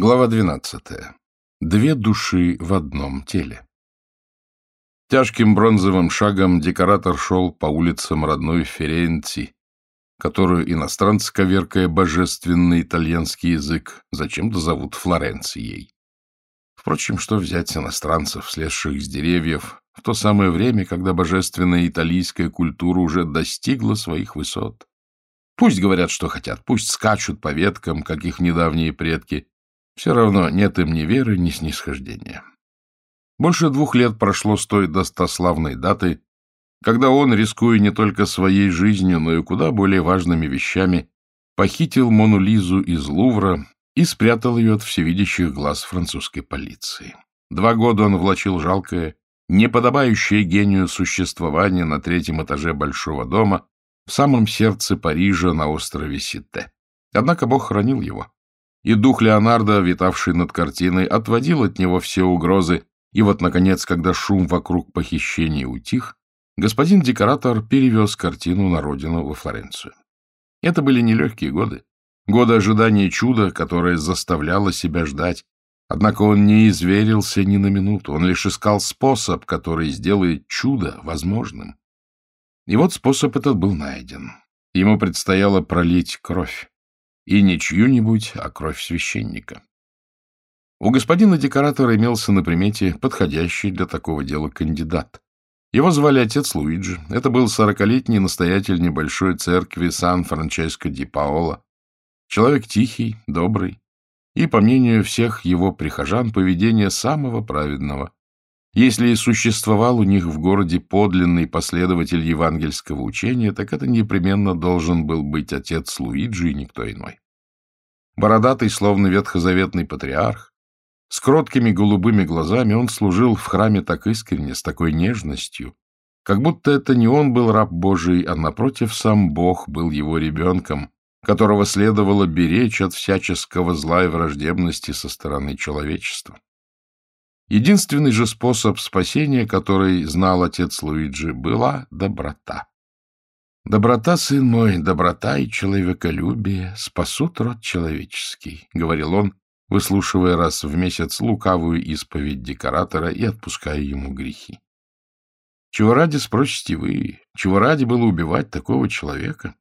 Глава 12. Две души в одном теле. Тяжким бронзовым шагом декоратор шел по улицам родной Ференци, которую иностранцы, коверкая божественный итальянский язык, зачем-то зовут Флоренцией. Впрочем, что взять иностранцев, слезших с деревьев, в то самое время, когда божественная итальянская культура уже достигла своих высот? Пусть говорят, что хотят, пусть скачут по веткам, как их недавние предки, все равно нет им ни веры, ни снисхождения. Больше двух лет прошло с той достославной даты, когда он, рискуя не только своей жизнью, но и куда более важными вещами, похитил Мону Лизу из Лувра и спрятал ее от всевидящих глаз французской полиции. Два года он влачил жалкое, неподобающее гению существование на третьем этаже большого дома в самом сердце Парижа на острове Сите. Однако Бог хранил его и дух Леонардо, витавший над картиной, отводил от него все угрозы, и вот, наконец, когда шум вокруг похищения утих, господин декоратор перевез картину на родину во Флоренцию. Это были нелегкие годы, годы ожидания чуда, которое заставляло себя ждать, однако он не изверился ни на минуту, он лишь искал способ, который сделает чудо возможным. И вот способ этот был найден. Ему предстояло пролить кровь и не чью-нибудь, а кровь священника. У господина декоратора имелся на примете подходящий для такого дела кандидат. Его звали отец Луиджи. Это был сорокалетний настоятель небольшой церкви Сан-Франческо ди Паоло. Человек тихий, добрый и, по мнению всех его прихожан, поведение самого праведного. Если и существовал у них в городе подлинный последователь евангельского учения, так это непременно должен был быть отец Луиджи и никто иной. Бородатый, словно ветхозаветный патриарх, с кроткими голубыми глазами он служил в храме так искренне, с такой нежностью, как будто это не он был раб Божий, а, напротив, сам Бог был его ребенком, которого следовало беречь от всяческого зла и враждебности со стороны человечества. Единственный же способ спасения, который знал отец Луиджи, была доброта. «Доброта, сын мой, доброта и человеколюбие спасут род человеческий», — говорил он, выслушивая раз в месяц лукавую исповедь декоратора и отпуская ему грехи. Чего ради, спросите вы, чего ради было убивать такого человека?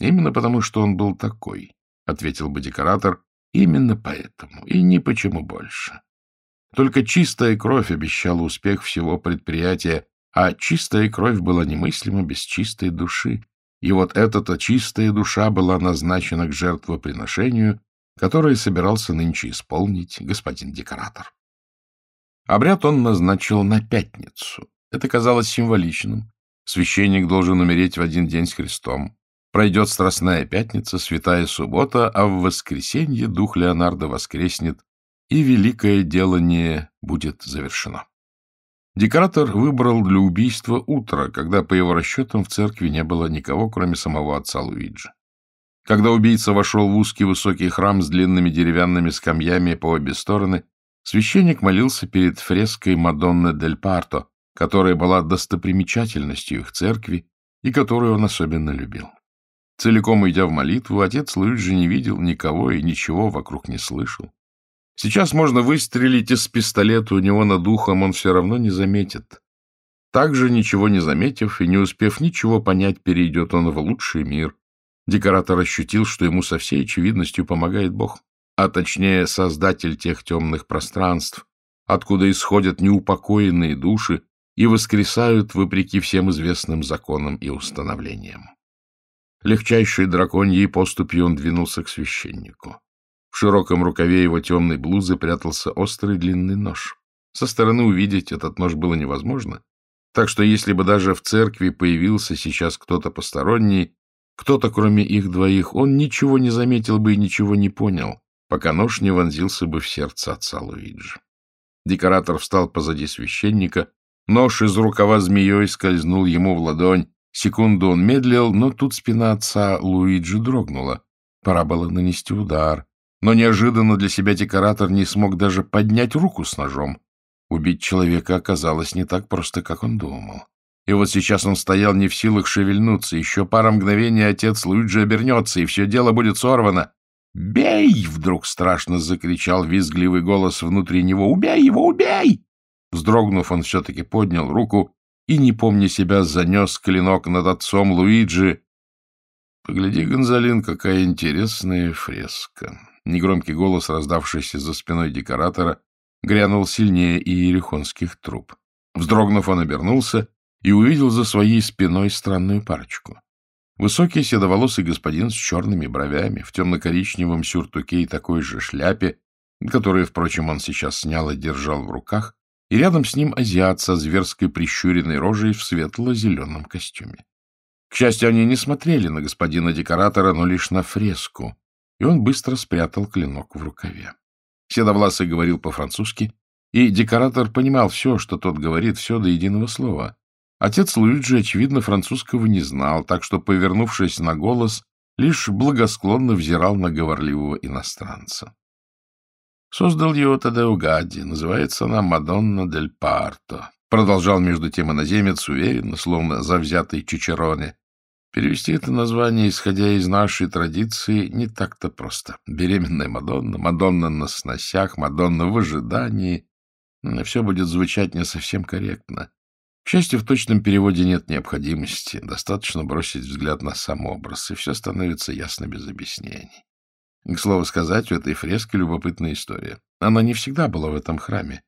Именно потому, что он был такой, — ответил бы декоратор, — именно поэтому, и ни почему больше. Только чистая кровь обещала успех всего предприятия, а чистая кровь была немыслима без чистой души. И вот эта-то чистая душа была назначена к жертвоприношению, которое собирался нынче исполнить господин декоратор. Обряд он назначил на пятницу. Это казалось символичным. Священник должен умереть в один день с Христом. Пройдет Страстная Пятница, Святая Суббота, а в воскресенье дух Леонардо воскреснет и великое делание будет завершено. Декоратор выбрал для убийства утро, когда, по его расчетам, в церкви не было никого, кроме самого отца Луиджи. Когда убийца вошел в узкий высокий храм с длинными деревянными скамьями по обе стороны, священник молился перед фреской Мадонны дель Парто, которая была достопримечательностью их церкви и которую он особенно любил. Целиком уйдя в молитву, отец Луиджи не видел никого и ничего вокруг не слышал. Сейчас можно выстрелить из пистолета у него над ухом, он все равно не заметит. Также, ничего не заметив и не успев ничего понять, перейдет он в лучший мир. Декоратор ощутил, что ему со всей очевидностью помогает Бог, а точнее Создатель тех темных пространств, откуда исходят неупокоенные души и воскресают вопреки всем известным законам и установлениям. Легчайшей драконьей поступью он двинулся к священнику. В широком рукаве его темной блузы прятался острый длинный нож. Со стороны увидеть этот нож было невозможно, так что если бы даже в церкви появился сейчас кто-то посторонний, кто-то кроме их двоих, он ничего не заметил бы и ничего не понял, пока нож не вонзился бы в сердце отца Луиджи. Декоратор встал позади священника, нож из рукава змеей скользнул ему в ладонь. Секунду он медлил, но тут спина отца Луиджи дрогнула. Пора было нанести удар. Но неожиданно для себя декоратор не смог даже поднять руку с ножом. Убить человека оказалось не так просто, как он думал. И вот сейчас он стоял не в силах шевельнуться. Еще пара мгновений отец Луиджи обернется, и все дело будет сорвано. «Бей!» — вдруг страшно закричал визгливый голос внутри него. «Убей его! Убей!» Вздрогнув, он все-таки поднял руку и, не помня себя, занес клинок над отцом Луиджи. «Погляди, Гонзалин, какая интересная фреска!» Негромкий голос, раздавшийся за спиной декоратора, грянул сильнее иерихонских труб. Вздрогнув, он обернулся и увидел за своей спиной странную парочку. Высокий седоволосый господин с черными бровями, в темно-коричневом сюртуке и такой же шляпе, которую, впрочем, он сейчас снял и держал в руках, и рядом с ним азиат со зверской прищуренной рожей в светло-зеленом костюме. К счастью, они не смотрели на господина-декоратора, но лишь на фреску, и он быстро спрятал клинок в рукаве. Седовласый говорил по-французски, и декоратор понимал все, что тот говорит, все до единого слова. Отец Луиджи, очевидно, французского не знал, так что, повернувшись на голос, лишь благосклонно взирал на говорливого иностранца. Создал его Тадеугади, называется она «Мадонна дель Парто», продолжал между тем иноземец уверенно, словно завзятый Чичероне. Перевести это название, исходя из нашей традиции, не так-то просто. Беременная Мадонна, Мадонна на сносях, Мадонна в ожидании. Все будет звучать не совсем корректно. К счастью, в точном переводе нет необходимости. Достаточно бросить взгляд на сам образ, и все становится ясно без объяснений. К слову сказать, у этой фрески любопытная история. Она не всегда была в этом храме.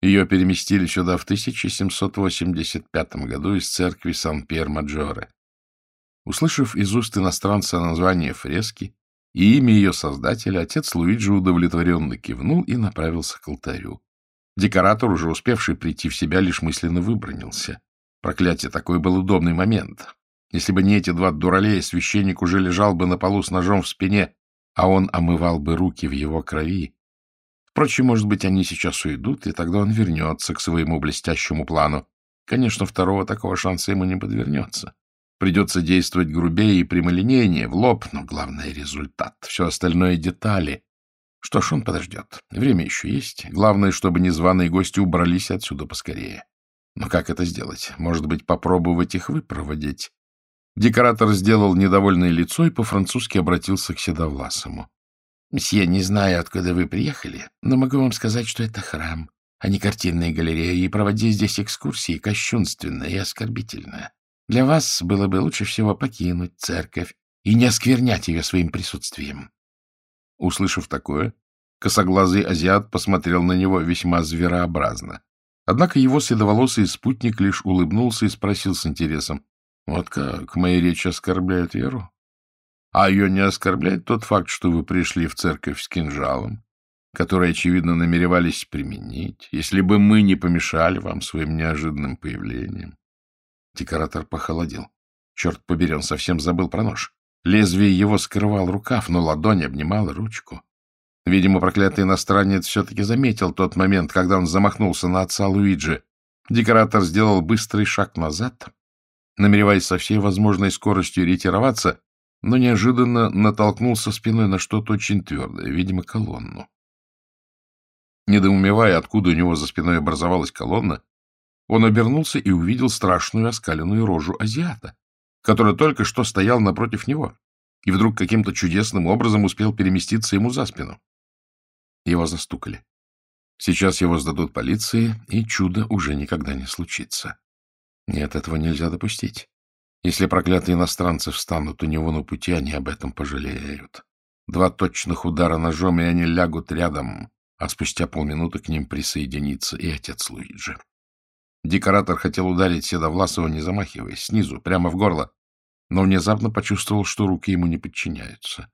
Ее переместили сюда в 1785 году из церкви Сан-Пьер-Маджоре. Услышав из уст иностранца название фрески и имя ее создателя, отец Луиджи удовлетворенно кивнул и направился к алтарю. Декоратор, уже успевший прийти в себя, лишь мысленно выбронился. Проклятие, такой был удобный момент. Если бы не эти два дуралея, священник уже лежал бы на полу с ножом в спине, а он омывал бы руки в его крови. Впрочем, может быть, они сейчас уйдут, и тогда он вернется к своему блестящему плану. Конечно, второго такого шанса ему не подвернется. Придется действовать грубее и прямолинейнее, в лоб, но главное — результат. Все остальное — детали. Что ж, он подождет. Время еще есть. Главное, чтобы незваные гости убрались отсюда поскорее. Но как это сделать? Может быть, попробовать их выпроводить? Декоратор сделал недовольное лицо и по-французски обратился к Седовласому. — Мсье, не знаю, откуда вы приехали, но могу вам сказать, что это храм, а не картинная галерея, и проводить здесь экскурсии кощунственно и оскорбительно. Для вас было бы лучше всего покинуть церковь и не осквернять ее своим присутствием. Услышав такое, косоглазый азиат посмотрел на него весьма зверообразно. Однако его седоволосый спутник лишь улыбнулся и спросил с интересом, «Вот как, мои речи оскорбляют веру? А ее не оскорбляет тот факт, что вы пришли в церковь с кинжалом, который, очевидно, намеревались применить, если бы мы не помешали вам своим неожиданным появлением?» Декоратор похолодел. Черт побери, он совсем забыл про нож. Лезвие его скрывал рукав, но ладонь обнимала ручку. Видимо, проклятый иностранец все-таки заметил тот момент, когда он замахнулся на отца Луиджи. Декоратор сделал быстрый шаг назад, намереваясь со всей возможной скоростью ретироваться, но неожиданно натолкнулся спиной на что-то очень твердое, видимо, колонну. Недоумевая, откуда у него за спиной образовалась колонна, он обернулся и увидел страшную оскаленную рожу азиата, который только что стоял напротив него и вдруг каким-то чудесным образом успел переместиться ему за спину. Его застукали. Сейчас его сдадут полиции, и чудо уже никогда не случится. Нет, этого нельзя допустить. Если проклятые иностранцы встанут у него на пути, они об этом пожалеют. Два точных удара ножом, и они лягут рядом, а спустя полминуты к ним присоединится и отец Луиджи. Декоратор хотел ударить Седовласова, не замахиваясь, снизу, прямо в горло, но внезапно почувствовал, что руки ему не подчиняются.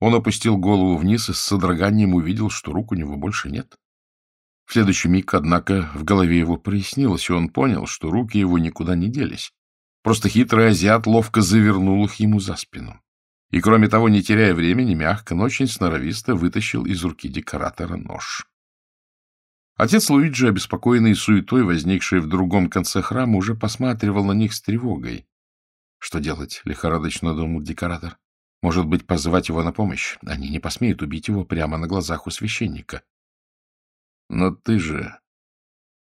Он опустил голову вниз и с содроганием увидел, что рук у него больше нет. В следующий миг, однако, в голове его прояснилось, и он понял, что руки его никуда не делись. Просто хитрый азиат ловко завернул их ему за спину. И, кроме того, не теряя времени, мягко, но очень сноровисто вытащил из руки декоратора нож. Отец Луиджи, обеспокоенный суетой, возникшей в другом конце храма, уже посматривал на них с тревогой. Что делать? — лихорадочно думал декоратор. Может быть, позвать его на помощь? Они не посмеют убить его прямо на глазах у священника. Но ты же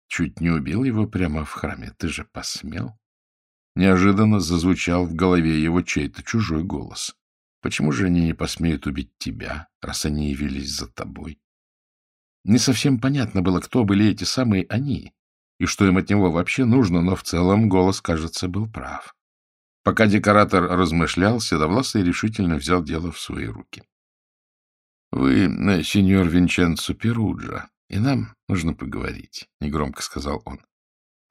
чуть не убил его прямо в храме. Ты же посмел? Неожиданно зазвучал в голове его чей-то чужой голос. Почему же они не посмеют убить тебя, раз они явились за тобой? Не совсем понятно было, кто были эти самые «они», и что им от него вообще нужно, но в целом голос, кажется, был прав. Пока декоратор размышлял, Седовласый решительно взял дело в свои руки. — Вы э, сеньор Винченцо Перуджа, и нам нужно поговорить, — негромко сказал он.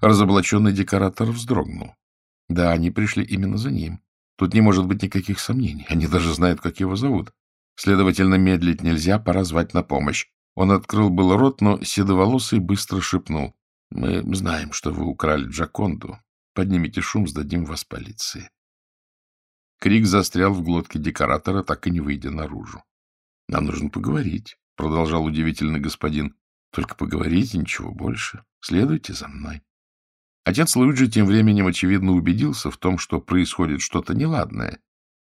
Разоблаченный декоратор вздрогнул. Да, они пришли именно за ним. Тут не может быть никаких сомнений. Они даже знают, как его зовут. Следовательно, медлить нельзя, пора звать на помощь. Он открыл был рот, но седоволосый быстро шепнул. — Мы знаем, что вы украли Джаконду. Поднимите шум, сдадим вас полиции. Крик застрял в глотке декоратора, так и не выйдя наружу. — Нам нужно поговорить, — продолжал удивительный господин. — Только поговорите, ничего больше. Следуйте за мной. Отец Луиджи тем временем, очевидно, убедился в том, что происходит что-то неладное,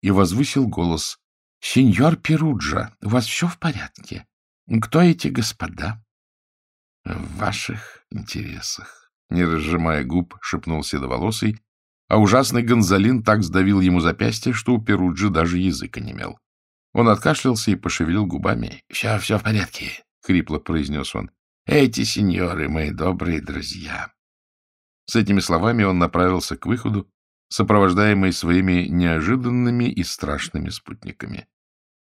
и возвысил голос. — Сеньор Перуджа, у вас все в порядке? Кто эти господа? — В ваших интересах, — не разжимая губ, шепнул седоволосый, а ужасный Гонзалин так сдавил ему запястье, что у Перуджи даже язык онемел. Он откашлялся и пошевелил губами. — Все, все в порядке, — хрипло произнес он. — Эти сеньоры, мои добрые друзья. С этими словами он направился к выходу, сопровождаемый своими неожиданными и страшными спутниками.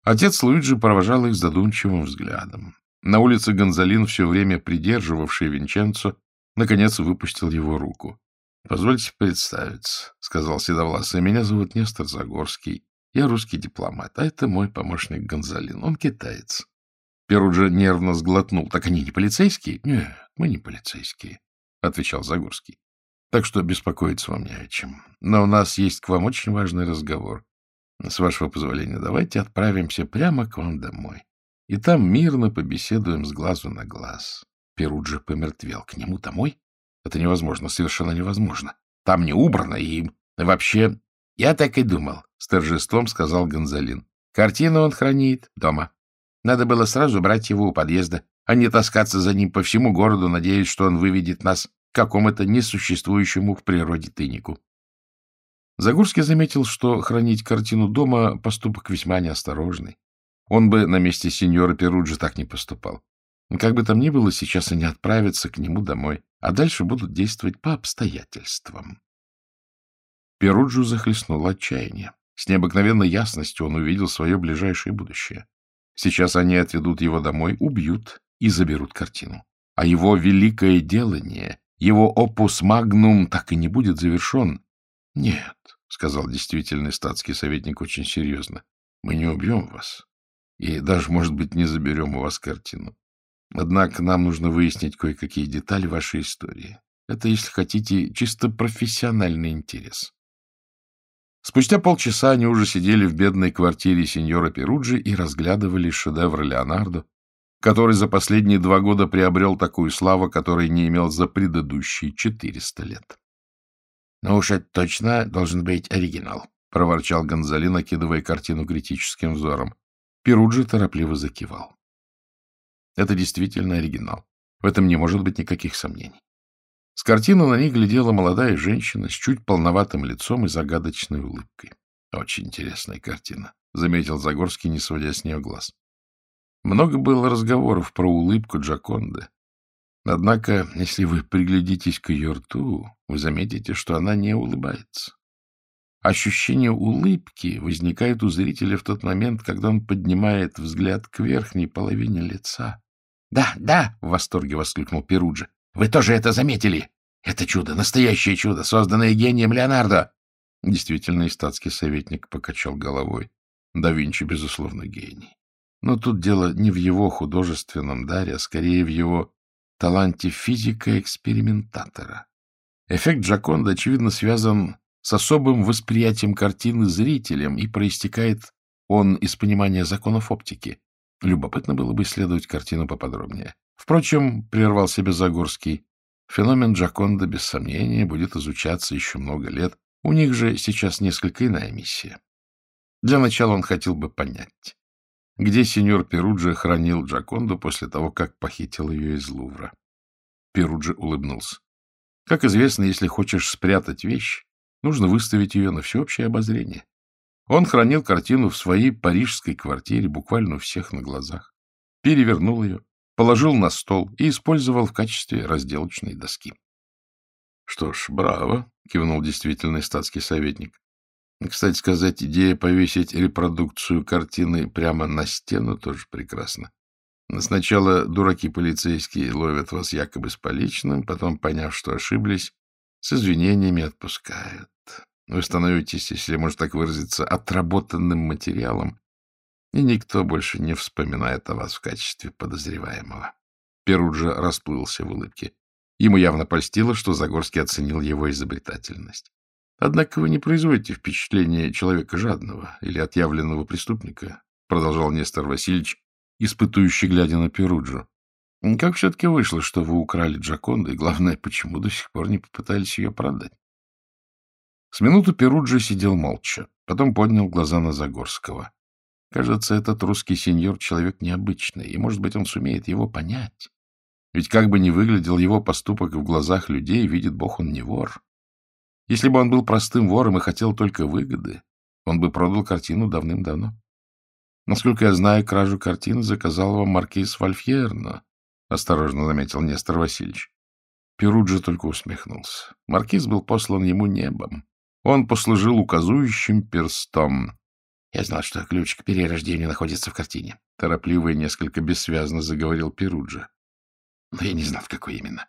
Отец Луиджи провожал их задумчивым взглядом. На улице Гонзалин, все время придерживавший Винченцо, наконец выпустил его руку. — Позвольте представиться, — сказал Седовласый. — Меня зовут Нестор Загорский. Я русский дипломат, а это мой помощник Гонзалин. Он китаец. Перуджа нервно сглотнул. — Так они не полицейские? — Нет, мы не полицейские. — отвечал Загорский. — Так что беспокоиться вам не о чем. Но у нас есть к вам очень важный разговор. С вашего позволения, давайте отправимся прямо к вам домой. И там мирно побеседуем с глазу на глаз. Перуджи помертвел. К нему домой? Это невозможно, совершенно невозможно. Там не убрано и... Вообще... Я так и думал, — с торжеством сказал Гонзалин. Картину он хранит дома. Надо было сразу брать его у подъезда, а не таскаться за ним по всему городу, надеясь, что он выведет нас к какому-то несуществующему в природе тайнику. Загорский заметил, что хранить картину дома — поступок весьма неосторожный. Он бы на месте сеньора Перуджи так не поступал. Как бы там ни было, сейчас они отправятся к нему домой, а дальше будут действовать по обстоятельствам. Перуджу захлестнуло отчаяние. С необыкновенной ясностью он увидел свое ближайшее будущее. Сейчас они отведут его домой, убьют и заберут картину. А его великое делание, его опус магнум так и не будет завершен. — Нет, — сказал действительный статский советник очень серьезно, — мы не убьем вас и даже, может быть, не заберем у вас картину. Однако нам нужно выяснить кое-какие детали вашей истории. Это, если хотите, чисто профессиональный интерес. Спустя полчаса они уже сидели в бедной квартире сеньора Перуджи и разглядывали шедевр Леонардо, который за последние два года приобрел такую славу, которой не имел за предыдущие четыреста лет. — Ну уж это точно должен быть оригинал, — проворчал Гонзали, накидывая картину критическим взором. Перуджи торопливо закивал. Это действительно оригинал. В этом не может быть никаких сомнений. С картины на них глядела молодая женщина с чуть полноватым лицом и загадочной улыбкой. Очень интересная картина, — заметил Загорский, не сводя с нее глаз. Много было разговоров про улыбку Джаконды. Однако, если вы приглядитесь к ее рту, вы заметите, что она не улыбается. Ощущение улыбки возникает у зрителя в тот момент, когда он поднимает взгляд к верхней половине лица. — Да, да! — в восторге воскликнул Перуджи. — Вы тоже это заметили? Это чудо, настоящее чудо, созданное гением Леонардо! Действительно, и статский советник покачал головой. Да Винчи, безусловно, гений. Но тут дело не в его художественном даре, а скорее в его таланте физика-экспериментатора. Эффект Джаконда, очевидно, связан с особым восприятием картины зрителем, и проистекает он из понимания законов оптики. Любопытно было бы исследовать картину поподробнее. Впрочем, прервал себе Загорский, феномен Джаконда, без сомнения, будет изучаться еще много лет. У них же сейчас несколько иная миссия. Для начала он хотел бы понять, где сеньор Перуджи хранил Джаконду после того, как похитил ее из Лувра. Перуджи улыбнулся. Как известно, если хочешь спрятать вещь, Нужно выставить ее на всеобщее обозрение. Он хранил картину в своей парижской квартире буквально у всех на глазах, перевернул ее, положил на стол и использовал в качестве разделочной доски. — Что ж, браво, — кивнул действительный статский советник. Кстати сказать, идея повесить репродукцию картины прямо на стену тоже прекрасна. Сначала дураки полицейские ловят вас якобы с поличным, потом, поняв, что ошиблись, с извинениями отпускают. Вы становитесь, если можно так выразиться, отработанным материалом, и никто больше не вспоминает о вас в качестве подозреваемого. Перуджа расплылся в улыбке. Ему явно польстило, что Загорский оценил его изобретательность. Однако вы не производите впечатление человека жадного или отъявленного преступника, продолжал Нестор Васильевич, испытующий, глядя на Перуджу. Как все-таки вышло, что вы украли Джаконду, и, главное, почему до сих пор не попытались ее продать? С минуту Перуджи сидел молча, потом поднял глаза на Загорского. Кажется, этот русский сеньор человек необычный, и, может быть, он сумеет его понять. Ведь как бы ни выглядел его поступок в глазах людей, видит Бог, он не вор. Если бы он был простым вором и хотел только выгоды, он бы продал картину давным-давно. Насколько я знаю, кражу картины заказал вам маркиз Вальфьерно, — осторожно заметил Нестор Васильевич. Перуджи только усмехнулся. Маркиз был послан ему небом. Он послужил указующим перстом. Я знал, что ключ к перерождению находится в картине. Торопливо и несколько бессвязно заговорил Перуджа. Но я не знал, в какой именно.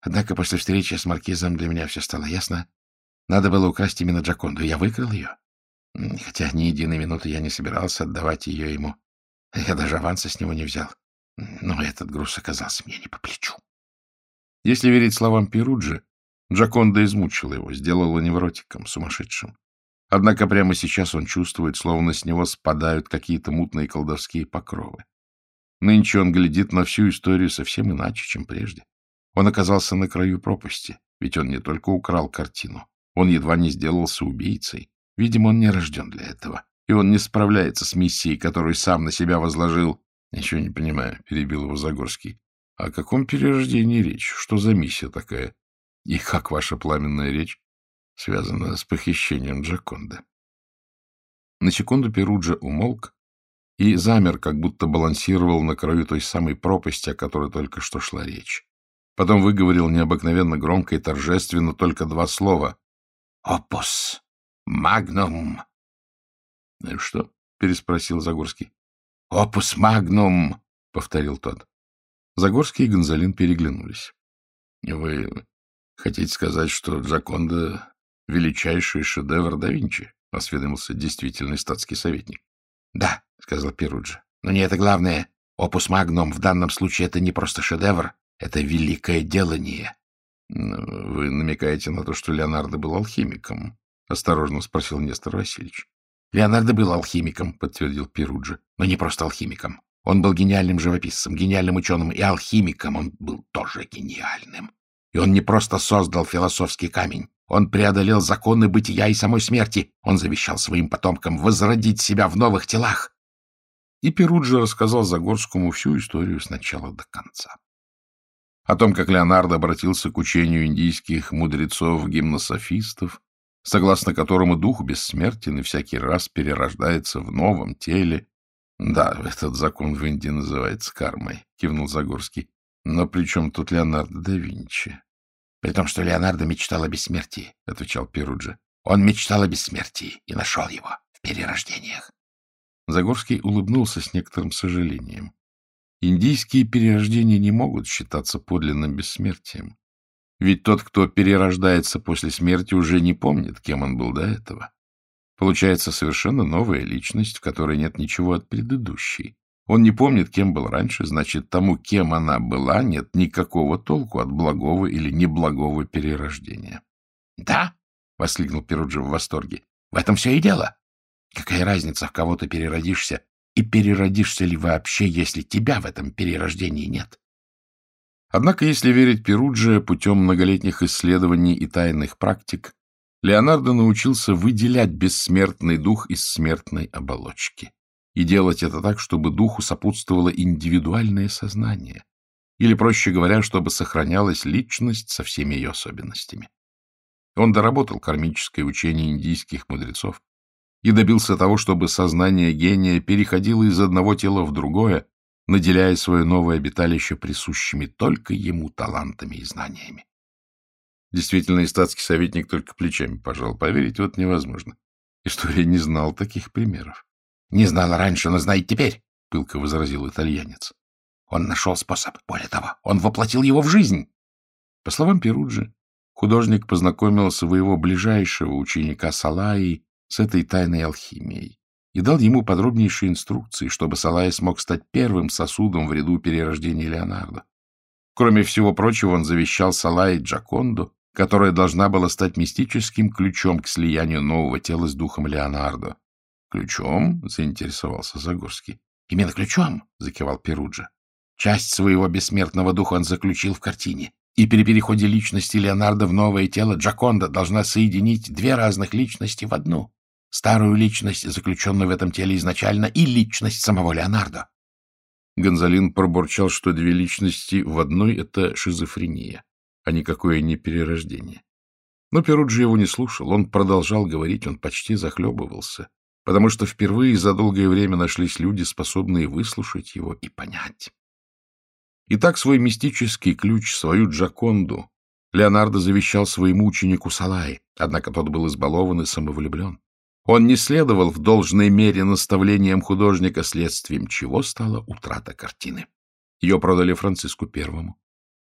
Однако после встречи с маркизом для меня все стало ясно. Надо было украсть именно Джаконду, я выкрал ее. Хотя ни единой минуты я не собирался отдавать ее ему. Я даже аванса с него не взял. Но этот груз оказался мне не по плечу. Если верить словам Перуджи, Джаконда измучила его, сделала невротиком, сумасшедшим. Однако прямо сейчас он чувствует, словно с него спадают какие-то мутные колдовские покровы. Нынче он глядит на всю историю совсем иначе, чем прежде. Он оказался на краю пропасти, ведь он не только украл картину, он едва не сделался убийцей. Видимо, он не рожден для этого, и он не справляется с миссией, которую сам на себя возложил. — Ничего не понимаю, — перебил его Загорский. — О каком перерождении речь? Что за миссия такая? И как ваша пламенная речь связана с похищением Джаконда? На секунду Перуджа умолк и замер, как будто балансировал на краю той самой пропасти, о которой только что шла речь. Потом выговорил необыкновенно громко и торжественно только два слова. «Opus! Magnum!» «Ну что?» — переспросил Загорский. «Opus magnum!» — повторил тот. Загорский и Гонзалин переглянулись. — Вы хотите сказать, что Джаконда — величайший шедевр да Винчи? — осведомился действительный статский советник. — Да, — сказал Перуджи. — Но не это главное. Опус магнум в данном случае это не просто шедевр, это великое делание. — Вы намекаете на то, что Леонардо был алхимиком? — осторожно спросил Нестор Васильевич. — Леонардо был алхимиком, — подтвердил Перуджи, — но не просто алхимиком. Он был гениальным живописцем, гениальным ученым и алхимиком. Он был тоже гениальным. И он не просто создал философский камень. Он преодолел законы бытия и самой смерти. Он завещал своим потомкам возродить себя в новых телах. И Перуджи рассказал Загорскому всю историю с начала до конца о том, как Леонардо обратился к учению индийских мудрецов-гимнософистов, согласно которому дух бессмертен и всякий раз перерождается в новом теле. Да, этот закон в Индии называется кармой, кивнул Загорский. Но при чем тут Леонардо да Винчи? При том, что Леонардо мечтал о бессмертии, отвечал Перуджи. Он мечтал о бессмертии и нашел его в перерождениях. Загорский улыбнулся с некоторым сожалением. Индийские перерождения не могут считаться подлинным бессмертием. Ведь тот, кто перерождается после смерти, уже не помнит, кем он был до этого. Получается совершенно новая личность, в которой нет ничего от предыдущей. Он не помнит, кем был раньше, значит, тому, кем она была, нет никакого толку от благого или неблагого перерождения. — Да? — воскликнул Перуджи в восторге. — В этом все и дело. Какая разница, в кого ты переродишься, и переродишься ли вообще, если тебя в этом перерождении нет? Однако, если верить Перудже, путем многолетних исследований и тайных практик, Леонардо научился выделять бессмертный дух из смертной оболочки и делать это так, чтобы духу сопутствовало индивидуальное сознание, или, проще говоря, чтобы сохранялась личность со всеми ее особенностями. Он доработал кармическое учение индийских мудрецов, и добился того, чтобы сознание гения переходило из одного тела в другое, наделяя свое новое обиталище присущими только ему талантами и знаниями. Действительно, и статский советник только плечами пожал. Поверить вот невозможно. История не знал таких примеров. — Не знала раньше, но знает теперь, — пылко возразил итальянец. Он нашел способ. Более того, он воплотил его в жизнь. По словам Перуджи, художник познакомил своего ближайшего ученика Салаи с этой тайной алхимией и дал ему подробнейшие инструкции, чтобы Салай смог стать первым сосудом в ряду перерождения Леонардо. Кроме всего прочего, он завещал Салай Джаконду, которая должна была стать мистическим ключом к слиянию нового тела с духом Леонардо. — Ключом? — заинтересовался Загорский. — Именно ключом, — закивал Перуджа. Часть своего бессмертного духа он заключил в картине. И при переходе личности Леонардо в новое тело Джаконда должна соединить две разных личности в одну. Старую личность, заключенную в этом теле изначально, и личность самого Леонардо. Гонзалин пробурчал, что две личности в одной — это шизофрения, а никакое не перерождение. Но Перуджи его не слушал, он продолжал говорить, он почти захлебывался, потому что впервые за долгое время нашлись люди, способные выслушать его и понять. Итак, свой мистический ключ, свою Джаконду, Леонардо завещал своему ученику Салай, однако тот был избалован и самовлюблен. Он не следовал в должной мере наставлениям художника, следствием чего стала утрата картины. Ее продали Франциску Первому.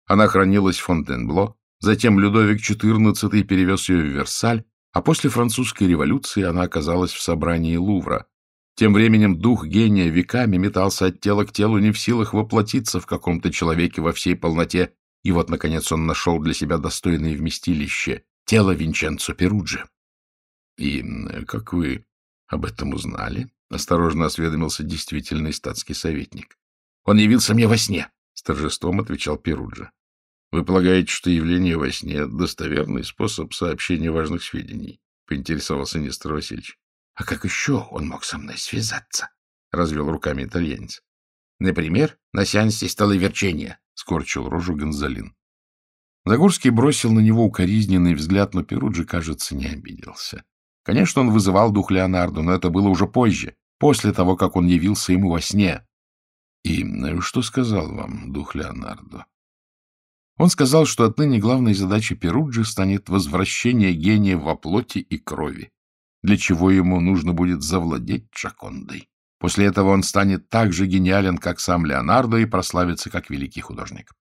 Она хранилась в Фонтенбло, затем Людовик XIV перевез ее в Версаль, а после французской революции она оказалась в собрании Лувра. Тем временем дух гения веками метался от тела к телу, не в силах воплотиться в каком-то человеке во всей полноте, и вот, наконец, он нашел для себя достойное вместилище — тело Винченцо Перуджи. — И как вы об этом узнали? — осторожно осведомился действительный статский советник. — Он явился мне во сне, — с торжеством отвечал Перуджа. — Вы полагаете, что явление во сне — достоверный способ сообщения важных сведений? — поинтересовался Нестор Васильевич. — А как еще он мог со мной связаться? — развел руками итальянец. — Например, на сеансе столоверчения, — скорчил рожу Гонзалин. Загорский бросил на него укоризненный взгляд, но Перуджи, кажется, не обиделся. Конечно, он вызывал дух Леонардо, но это было уже позже, после того, как он явился ему во сне. И э, что сказал вам дух Леонардо? Он сказал, что отныне главной задачей Перуджи станет возвращение гения во плоти и крови, для чего ему нужно будет завладеть Джакондой. После этого он станет так же гениален, как сам Леонардо, и прославится как великий художник.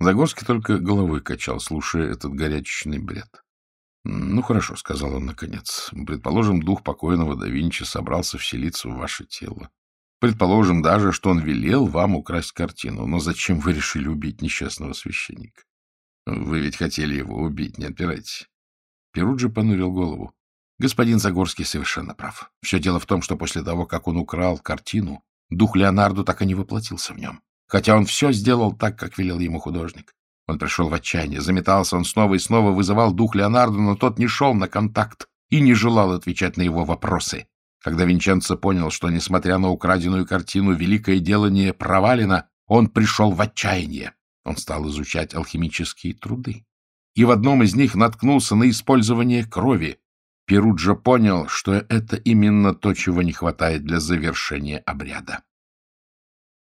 Загорский только головой качал, слушая этот горячечный бред. — Ну, хорошо, — сказал он наконец. — Предположим, дух покойного да Винчи собрался вселиться в ваше тело. Предположим даже, что он велел вам украсть картину. Но зачем вы решили убить несчастного священника? Вы ведь хотели его убить, не отпирайтесь. Перуджи понурил голову. Господин Загорский совершенно прав. Все дело в том, что после того, как он украл картину, дух Леонардо так и не воплотился в нем. Хотя он все сделал так, как велел ему художник. Он пришел в отчаяние, заметался он снова и снова, вызывал дух Леонардо, но тот не шел на контакт и не желал отвечать на его вопросы. Когда Винченцо понял, что, несмотря на украденную картину, великое делание провалено, он пришел в отчаяние. Он стал изучать алхимические труды. И в одном из них наткнулся на использование крови. Перуджа понял, что это именно то, чего не хватает для завершения обряда.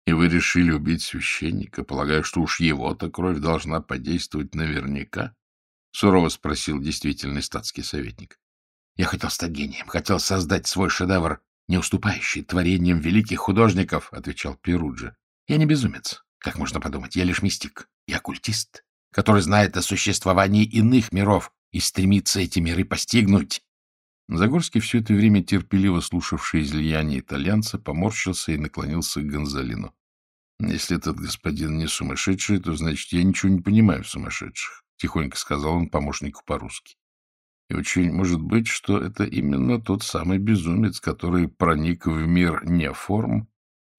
И вы решили убить священника, полагая, что уж его-то кровь должна подействовать наверняка? — сурово спросил действительный статский советник. — Я хотел стать гением, хотел создать свой шедевр, не уступающий творениям великих художников, — отвечал Перуджи. — Я не безумец, как можно подумать, я лишь мистик, я оккультист, который знает о существовании иных миров и стремится эти миры постигнуть. Загорский, все это время терпеливо слушавший излияние итальянца, поморщился и наклонился к Гонзалину. — Если этот господин не сумасшедший, то, значит, я ничего не понимаю в сумасшедших, — тихонько сказал он помощнику по-русски. И очень может быть, что это именно тот самый безумец, который проник в мир не форм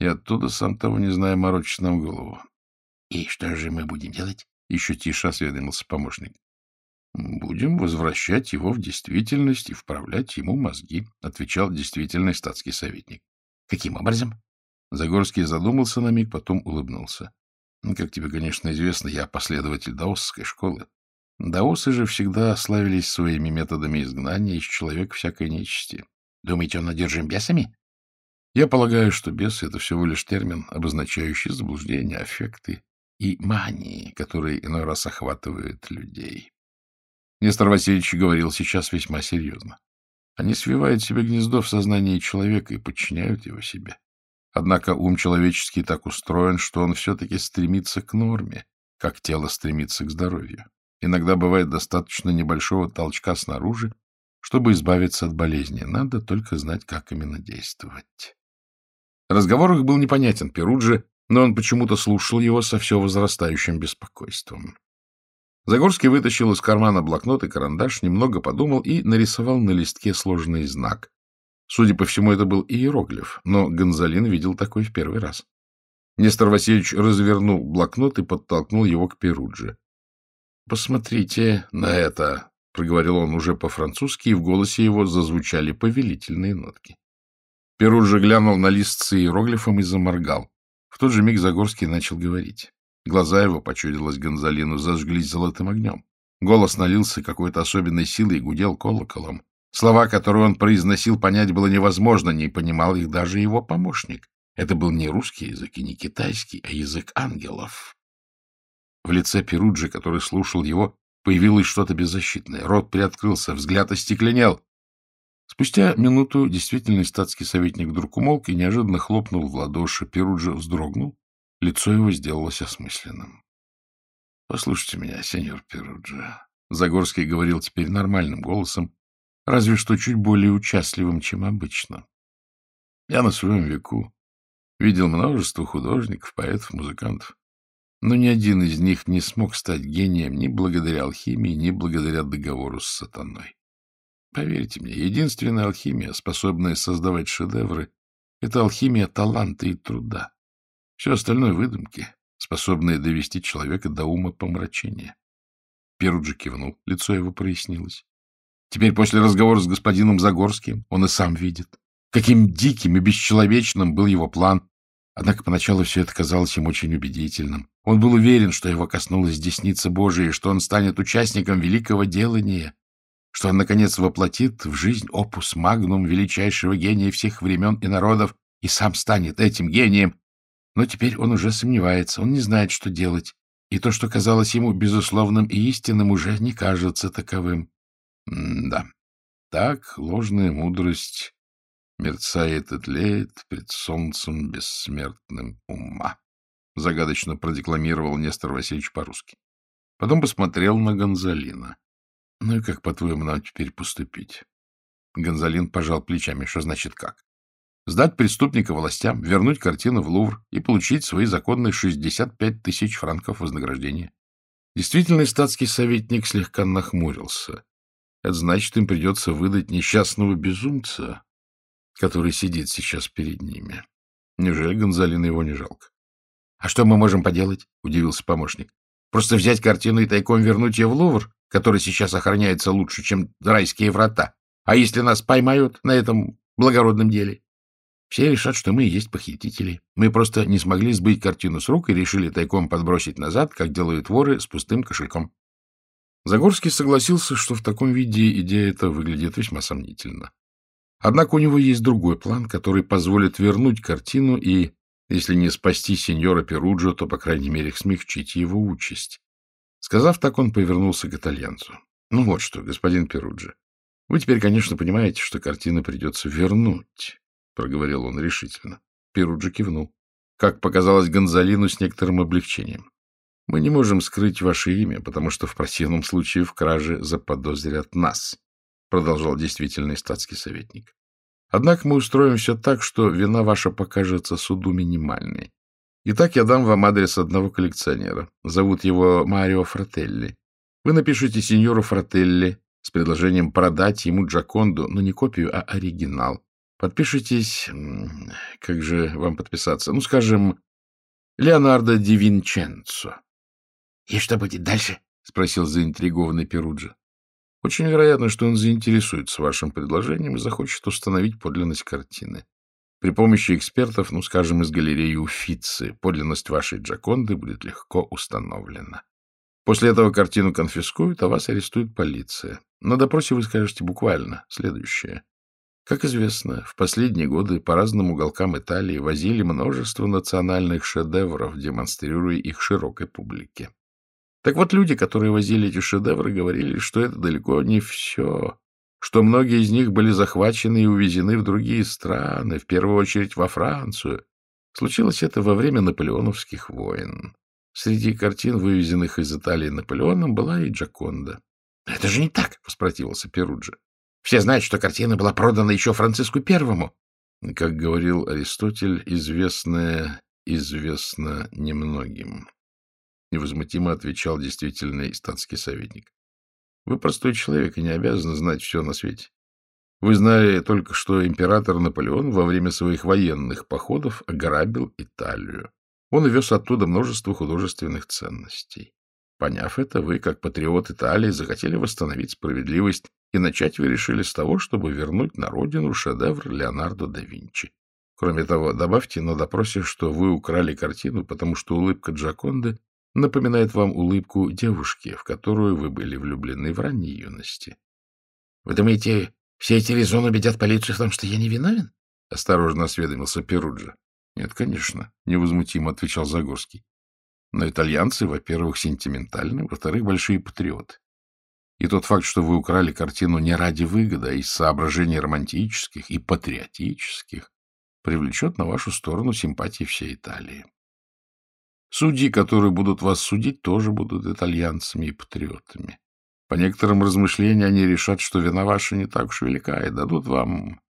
и оттуда, сам того не зная, морочит нам голову. — И что же мы будем делать? — еще тише осведомился помощник. Будем возвращать его в действительность и вправлять ему мозги, отвечал действительный статский советник. Каким образом? Загорский задумался на миг, потом улыбнулся. Как тебе, конечно, известно, я последователь даосской школы. Даосы же всегда славились своими методами изгнания из человека всякой нечисти. Думаете, он одержим бесами? Я полагаю, что бес — это всего лишь термин, обозначающий заблуждения, аффекты и мании, которые иной раз охватывают людей. Нестор Васильевич говорил сейчас весьма серьезно. Они свивают себе гнездо в сознании человека и подчиняют его себе. Однако ум человеческий так устроен, что он все-таки стремится к норме, как тело стремится к здоровью. Иногда бывает достаточно небольшого толчка снаружи, чтобы избавиться от болезни. Надо только знать, как именно действовать. Разговор их был непонятен Перуджи, но он почему-то слушал его со все возрастающим беспокойством. Загорский вытащил из кармана блокнот и карандаш, немного подумал и нарисовал на листке сложный знак. Судя по всему, это был иероглиф, но Гонзалин видел такой в первый раз. Нестор Васильевич развернул блокнот и подтолкнул его к Перудже. — Посмотрите на это, — проговорил он уже по-французски, и в голосе его зазвучали повелительные нотки. Перуджа глянул на лист с иероглифом и заморгал. В тот же миг Загорский начал говорить. Глаза его, почудилось Гонзалину, зажглись золотым огнем. Голос налился какой-то особенной силой и гудел колоколом. Слова, которые он произносил, понять было невозможно, не понимал их даже его помощник. Это был не русский язык и не китайский, а язык ангелов. В лице Перуджи, который слушал его, появилось что-то беззащитное. Рот приоткрылся, взгляд остекленел. Спустя минуту действительный статский советник вдруг умолк и неожиданно хлопнул в ладоши. Перуджи вздрогнул Лицо его сделалось осмысленным. — Послушайте меня, сеньор Перуджа. Загорский говорил теперь нормальным голосом, разве что чуть более участливым, чем обычно. Я на своем веку видел множество художников, поэтов, музыкантов, но ни один из них не смог стать гением ни благодаря алхимии, ни благодаря договору с сатаной. Поверьте мне, единственная алхимия, способная создавать шедевры, это алхимия таланта и труда. Все остальное — выдумки, способные довести человека до ума помрачения. Перуджи кивнул, лицо его прояснилось. Теперь после разговора с господином Загорским он и сам видит, каким диким и бесчеловечным был его план. Однако поначалу все это казалось ему очень убедительным. Он был уверен, что его коснулась десница Божия, что он станет участником великого делания, что он, наконец, воплотит в жизнь опус магнум величайшего гения всех времен и народов и сам станет этим гением, но теперь он уже сомневается, он не знает, что делать, и то, что казалось ему безусловным и истинным, уже не кажется таковым. М да, так ложная мудрость мерцает и тлеет пред солнцем бессмертным ума. Загадочно продекламировал Нестор Васильевич по-русски. Потом посмотрел на Гонзалина. Ну и как, по-твоему, нам теперь поступить? Гонзалин пожал плечами. Что значит как? Сдать преступника властям, вернуть картину в Лувр и получить свои законные 65 тысяч франков вознаграждения. Действительный статский советник слегка нахмурился. Это значит, им придется выдать несчастного безумца, который сидит сейчас перед ними. Неужели Гонзалина его не жалко? — А что мы можем поделать? — удивился помощник. — Просто взять картину и тайком вернуть ее в Лувр, который сейчас охраняется лучше, чем райские врата. А если нас поймают на этом благородном деле? Все решат, что мы и есть похитители. Мы просто не смогли сбыть картину с рук и решили тайком подбросить назад, как делают воры с пустым кошельком. Загорский согласился, что в таком виде идея эта выглядит весьма сомнительно. Однако у него есть другой план, который позволит вернуть картину и, если не спасти сеньора Перуджо, то, по крайней мере, смягчить его участь. Сказав так, он повернулся к итальянцу. — Ну вот что, господин Перуджо, вы теперь, конечно, понимаете, что картину придется вернуть. — проговорил он решительно. Перуджи кивнул. Как показалось Гонзалину с некоторым облегчением. — Мы не можем скрыть ваше имя, потому что в противном случае в краже заподозрят нас, — продолжал действительный статский советник. Однако мы устроим все так, что вина ваша покажется суду минимальной. Итак, я дам вам адрес одного коллекционера. Зовут его Марио Фрателли. Вы напишите сеньору Фрателли с предложением продать ему Джаконду, но не копию, а оригинал. Подпишитесь... Как же вам подписаться? Ну, скажем, Леонардо ди Винченцо. — И что будет дальше? — спросил заинтригованный Перуджа. — Очень вероятно, что он заинтересуется вашим предложением и захочет установить подлинность картины. При помощи экспертов, ну, скажем, из галереи Уфицы, подлинность вашей Джаконды будет легко установлена. После этого картину конфискуют, а вас арестует полиция. На допросе вы скажете буквально следующее. Как известно, в последние годы по разным уголкам Италии возили множество национальных шедевров, демонстрируя их широкой публике. Так вот, люди, которые возили эти шедевры, говорили, что это далеко не все, что многие из них были захвачены и увезены в другие страны, в первую очередь во Францию. Случилось это во время наполеоновских войн. Среди картин, вывезенных из Италии Наполеоном, была и Джаконда. — Это же не так, — воспротивился Перуджи. — Все знают, что картина была продана еще Франциску Первому. Как говорил Аристотель, известное известно немногим. Невозмутимо отвечал действительный статский советник. Вы простой человек и не обязаны знать все на свете. Вы знали только, что император Наполеон во время своих военных походов ограбил Италию. Он увез оттуда множество художественных ценностей. Поняв это, вы, как патриот Италии, захотели восстановить справедливость, и начать вы решили с того, чтобы вернуть на родину шедевр Леонардо да Винчи. Кроме того, добавьте на допросе, что вы украли картину, потому что улыбка Джаконды напоминает вам улыбку девушки, в которую вы были влюблены в ранней юности. — Вы думаете, все эти резоны убедят полицию в том, что я не виновен? — осторожно осведомился Перуджа. — Нет, конечно, — невозмутимо отвечал Загорский. Но итальянцы, во-первых, сентиментальны, во-вторых, большие патриоты. И тот факт, что вы украли картину не ради выгоды, а из соображений романтических и патриотических, привлечет на вашу сторону симпатии всей Италии. Судьи, которые будут вас судить, тоже будут итальянцами и патриотами. По некоторым размышлениям они решат, что вина ваша не так уж велика, и дадут вам,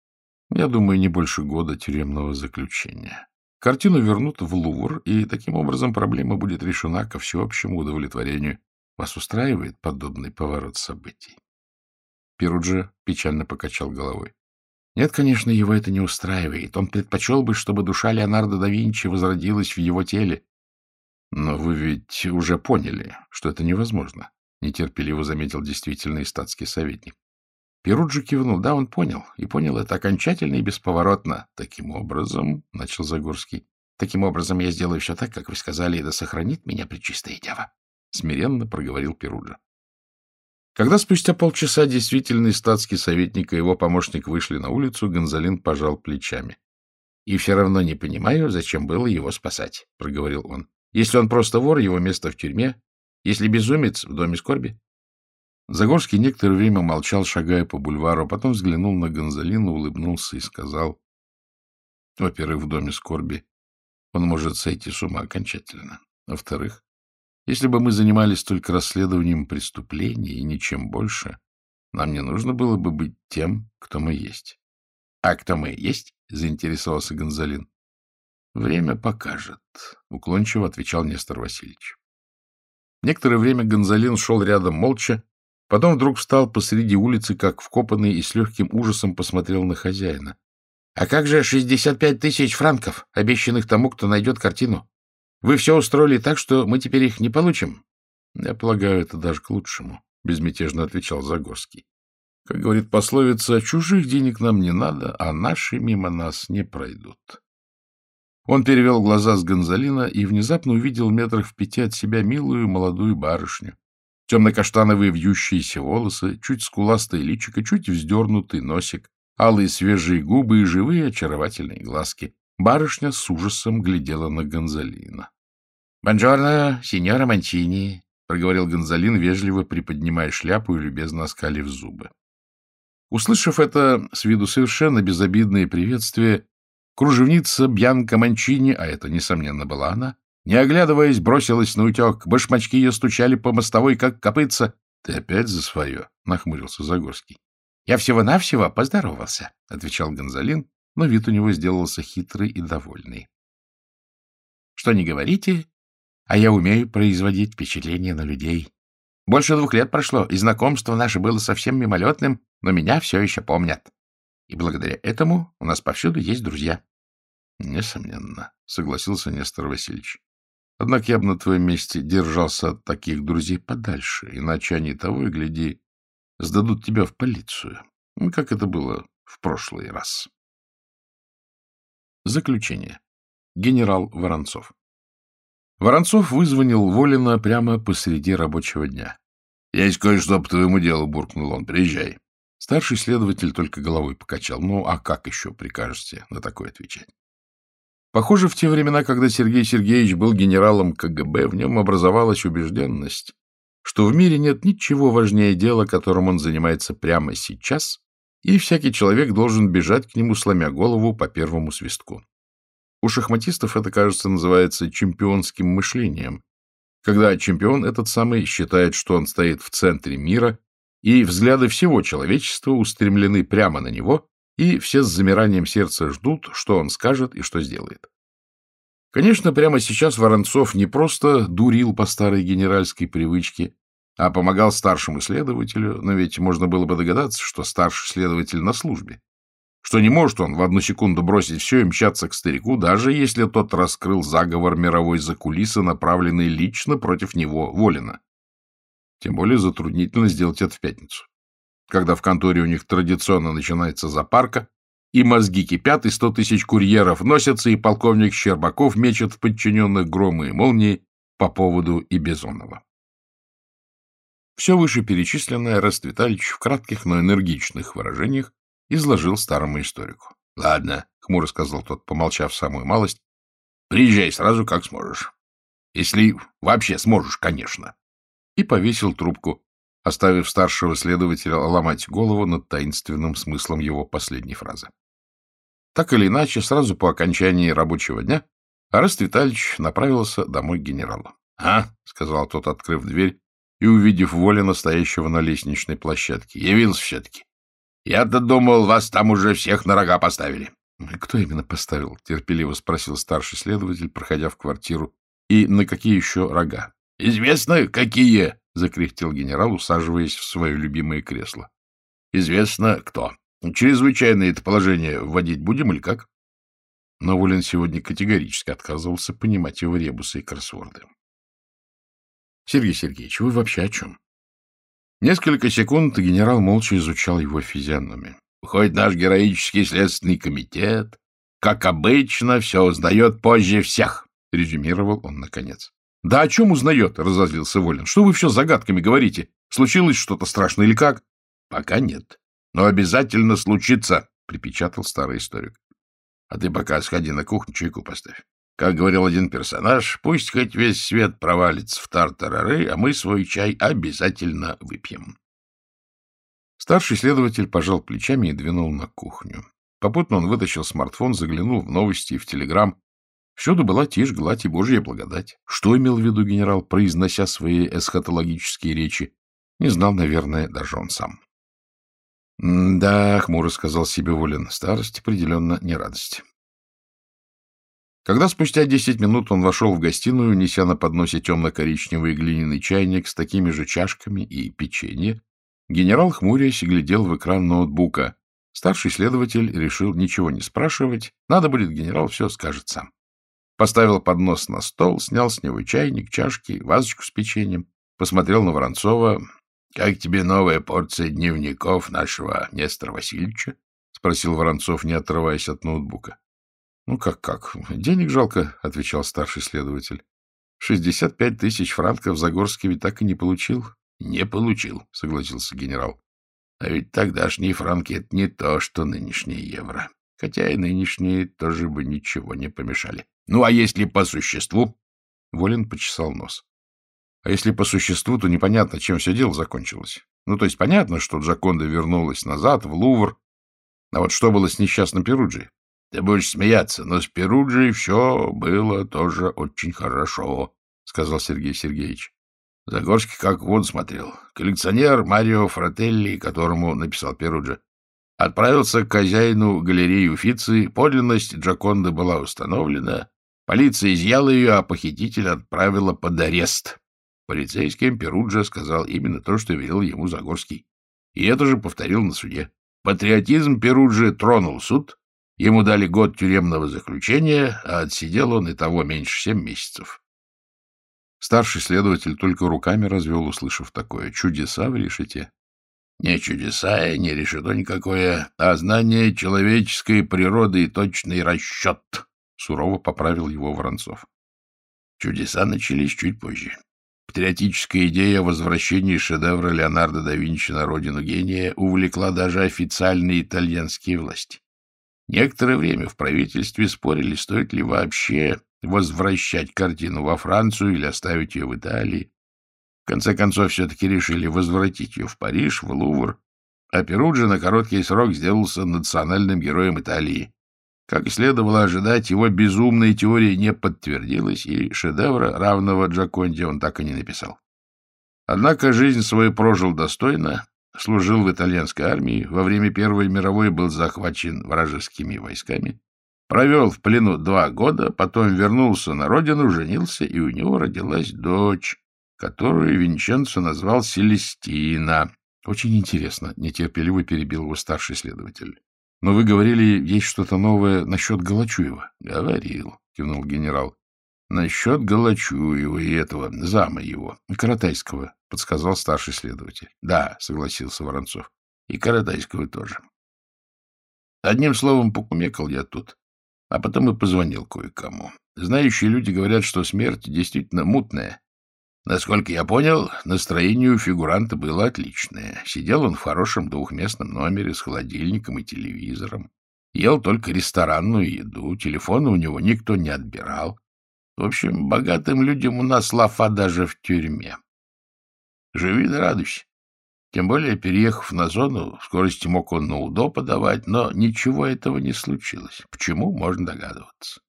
я думаю, не больше года тюремного заключения. Картину вернут в Лувр, и таким образом проблема будет решена ко всеобщему удовлетворению. Вас устраивает подобный поворот событий? Перуджи печально покачал головой. Нет, конечно, его это не устраивает. Он предпочел бы, чтобы душа Леонардо да Винчи возродилась в его теле. Но вы ведь уже поняли, что это невозможно, — нетерпеливо заметил действительный статский советник. Перуджи кивнул. Да, он понял. И понял это окончательно и бесповоротно. Таким образом, — начал Загорский, — таким образом я сделаю все так, как вы сказали, и да сохранит меня пречистая дева. Смиренно проговорил Перуджа. Когда спустя полчаса действительный статский советник и его помощник вышли на улицу, Гонзалин пожал плечами. — И все равно не понимаю, зачем было его спасать, — проговорил он. — Если он просто вор, его место в тюрьме. Если безумец, в доме скорби. Загорский некоторое время молчал, шагая по бульвару, потом взглянул на Гонзалину, улыбнулся и сказал, во-первых, в доме скорби он может сойти с ума окончательно. Во-вторых, если бы мы занимались только расследованием преступлений и ничем больше, нам не нужно было бы быть тем, кто мы есть. — А кто мы есть? — заинтересовался Гонзалин. — Время покажет, — уклончиво отвечал Нестор Васильевич. Некоторое время Гонзалин шел рядом молча, Потом вдруг встал посреди улицы, как вкопанный, и с легким ужасом посмотрел на хозяина. — А как же шестьдесят пять тысяч франков, обещанных тому, кто найдет картину? Вы все устроили так, что мы теперь их не получим? — Я полагаю, это даже к лучшему, — безмятежно отвечал Загорский. — Как говорит пословица, чужих денег нам не надо, а наши мимо нас не пройдут. Он перевел глаза с Гонзалина и внезапно увидел метрах в пяти от себя милую молодую барышню, Темно-каштановые вьющиеся волосы, чуть скуластое личико, чуть вздернутый носик, алые свежие губы и живые очаровательные глазки. Барышня с ужасом глядела на Гонзалина. — Бонжорно, сеньора Манчини, — проговорил Гонзалин, вежливо приподнимая шляпу и любезно оскалив зубы. Услышав это с виду совершенно безобидное приветствие, кружевница Бьянка Манчини, а это, несомненно, была она, не оглядываясь, бросилась на утек. Башмачки ее стучали по мостовой, как копытца. — Ты опять за свое? — нахмурился Загорский. — Я всего-навсего поздоровался, — отвечал Гонзалин, но вид у него сделался хитрый и довольный. — Что не говорите, а я умею производить впечатление на людей. Больше двух лет прошло, и знакомство наше было совсем мимолетным, но меня все еще помнят. И благодаря этому у нас повсюду есть друзья. — Несомненно, — согласился Нестор Васильевич. Однако я бы на твоем месте держался от таких друзей подальше, иначе они того и гляди сдадут тебя в полицию, как это было в прошлый раз. Заключение. Генерал Воронцов. Воронцов вызвонил Волина прямо посреди рабочего дня. — Есть кое-что по твоему делу, — буркнул он. — Приезжай. Старший следователь только головой покачал. Ну, а как еще прикажете на такое отвечать? Похоже, в те времена, когда Сергей Сергеевич был генералом КГБ, в нем образовалась убежденность, что в мире нет ничего важнее дела, которым он занимается прямо сейчас, и всякий человек должен бежать к нему, сломя голову по первому свистку. У шахматистов это, кажется, называется чемпионским мышлением, когда чемпион этот самый считает, что он стоит в центре мира, и взгляды всего человечества устремлены прямо на него, и все с замиранием сердца ждут, что он скажет и что сделает. Конечно, прямо сейчас Воронцов не просто дурил по старой генеральской привычке, а помогал старшему следователю, но ведь можно было бы догадаться, что старший следователь на службе, что не может он в одну секунду бросить все и мчаться к старику, даже если тот раскрыл заговор мировой закулисы, направленный лично против него, Волина. Тем более затруднительно сделать это в пятницу когда в конторе у них традиционно начинается запарка, и мозги кипят, и сто тысяч курьеров носятся, и полковник Щербаков мечет в подчиненных громы и молнии по поводу и Безонова. Все вышеперечисленное Раствиталич в кратких, но энергичных выражениях изложил старому историку. — Ладно, — хмуро сказал тот, помолчав самую малость, — приезжай сразу, как сможешь. Если вообще сможешь, конечно. И повесил трубку, оставив старшего следователя ломать голову над таинственным смыслом его последней фразы. Так или иначе, сразу по окончании рабочего дня Арест Витальевич направился домой к генералу. — А, — сказал тот, открыв дверь и увидев Воля, настоящего на лестничной площадке, — явился все-таки. Я-то думал, вас там уже всех на рога поставили. — Кто именно поставил? — терпеливо спросил старший следователь, проходя в квартиру. — И на какие еще рога? — Известно, какие, — закряхтел генерал, усаживаясь в свое любимое кресло. — Известно кто. Чрезвычайное это положение вводить будем или как? Но Волин сегодня категорически отказывался понимать его ребусы и кроссворды. — Сергей Сергеевич, вы вообще о чем? Несколько секунд генерал молча изучал его физиономию. — Хоть наш героический следственный комитет, как обычно, все узнает позже всех, — резюмировал он наконец. — Да о чем узнает? — разозлился Волин. — Что вы все загадками говорите? Случилось что-то страшное или как? — Пока нет. Но обязательно случится, — припечатал старый историк. — А ты пока сходи на кухню, чайку поставь. Как говорил один персонаж, пусть хоть весь свет провалится в тартарары, а мы свой чай обязательно выпьем. Старший следователь пожал плечами и двинул на кухню. Попутно он вытащил смартфон, заглянул в новости и в телеграм, Всюду была тишь, гладь и божья благодать. Что имел в виду генерал, произнося свои эсхатологические речи, не знал, наверное, даже он сам. — Да, — хмуро сказал себе Волин, — старость определенно не радость. Когда спустя десять минут он вошел в гостиную, неся на подносе темно-коричневый глиняный чайник с такими же чашками и печенье, генерал, хмурясь, глядел в экран ноутбука. Старший следователь решил ничего не спрашивать, надо будет, генерал все скажет сам. Поставил поднос на стол, снял с него чайник, чашки, вазочку с печеньем, посмотрел на Воронцова. — Как тебе новая порция дневников нашего Нестора Васильевича? — спросил Воронцов, не отрываясь от ноутбука. — Ну, как-как? Денег жалко, — отвечал старший следователь. — Шестьдесят пять тысяч франков Загорский ведь так и не получил. — Не получил, — согласился генерал. — А ведь тогдашние франки — это не то, что нынешние евро. Хотя и нынешние тоже бы ничего не помешали. Ну, а если по существу? Волин почесал нос. А если по существу, то непонятно, чем все дело закончилось. Ну, то есть понятно, что Джаконда вернулась назад, в Лувр. А вот что было с несчастным Перуджи? Ты будешь смеяться, но с Перуджей все было тоже очень хорошо, — сказал Сергей Сергеевич. Загорский как в смотрел. Коллекционер Марио Фрателли, которому написал Перуджи, отправился к хозяину галереи Уфицы. Подлинность Джаконды была установлена, Полиция изъяла ее, а похититель отправила под арест. Полицейский Перуджа сказал именно то, что велел ему Загорский. И это же повторил на суде. Патриотизм Перуджи тронул суд, ему дали год тюремного заключения, а отсидел он и того меньше семь месяцев. Старший следователь только руками развел, услышав такое. Чудеса вы решите? Не чудеса и не решето никакое, а знание человеческой природы и точный расчет, — сурово поправил его Воронцов. Чудеса начались чуть позже. Патриотическая идея о возвращении шедевра Леонардо да Винчи на родину гения увлекла даже официальные итальянские власти. Некоторое время в правительстве спорили, стоит ли вообще возвращать картину во Францию или оставить ее в Италии. В конце концов, все-таки решили возвратить ее в Париж, в Лувр, а Перуджи на короткий срок сделался национальным героем Италии. Как и следовало ожидать, его безумная теория не подтвердилась, и шедевра, равного Джаконде, он так и не написал. Однако жизнь свою прожил достойно, служил в итальянской армии, во время Первой мировой был захвачен вражескими войсками, провел в плену два года, потом вернулся на родину, женился, и у него родилась дочь, которую Винченцо назвал Селестина. — Очень интересно, — нетерпеливо перебил его старший следователь. Но вы говорили, есть что-то новое насчет Галачуева. — Говорил, — кивнул генерал. — Насчет Галачуева и этого, зама его, Каратайского, — подсказал старший следователь. — Да, — согласился Воронцов. — И Каратайского тоже. Одним словом, покумекал я тут, а потом и позвонил кое-кому. Знающие люди говорят, что смерть действительно мутная, Насколько я понял, настроение у фигуранта было отличное. Сидел он в хорошем двухместном номере с холодильником и телевизором. Ел только ресторанную еду, телефона у него никто не отбирал. В общем, богатым людям у нас лафа даже в тюрьме. Живи да радуйся. Тем более, переехав на зону, скорости мог он на УДО подавать, но ничего этого не случилось. Почему, можно догадываться.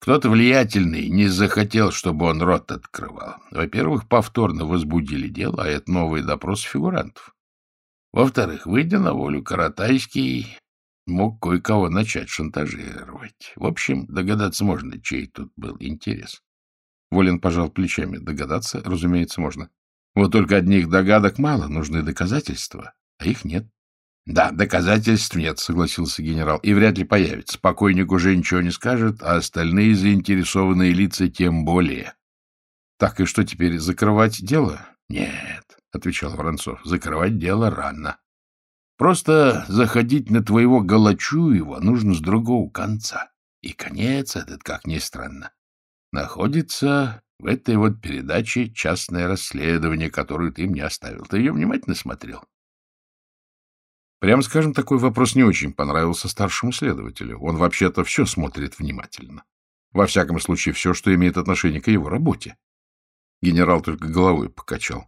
Кто-то влиятельный не захотел, чтобы он рот открывал. Во-первых, повторно возбудили дело, а это новый допрос фигурантов. Во-вторых, выйдя на волю, Каратайский мог кое-кого начать шантажировать. В общем, догадаться можно, чей тут был интерес. Волин пожал плечами. Догадаться, разумеется, можно. Вот только одних догадок мало, нужны доказательства, а их нет. — Да, доказательств нет, — согласился генерал, — и вряд ли появится. Покойник уже ничего не скажет, а остальные заинтересованные лица тем более. — Так и что теперь, закрывать дело? — Нет, — отвечал Воронцов, — закрывать дело рано. Просто заходить на твоего Галачуева нужно с другого конца. И конец этот, как ни странно, находится в этой вот передаче «Частное расследование», которую ты мне оставил. Ты ее внимательно смотрел? — Прямо скажем, такой вопрос не очень понравился старшему следователю. Он вообще-то все смотрит внимательно. Во всяком случае, все, что имеет отношение к его работе. Генерал только головой покачал.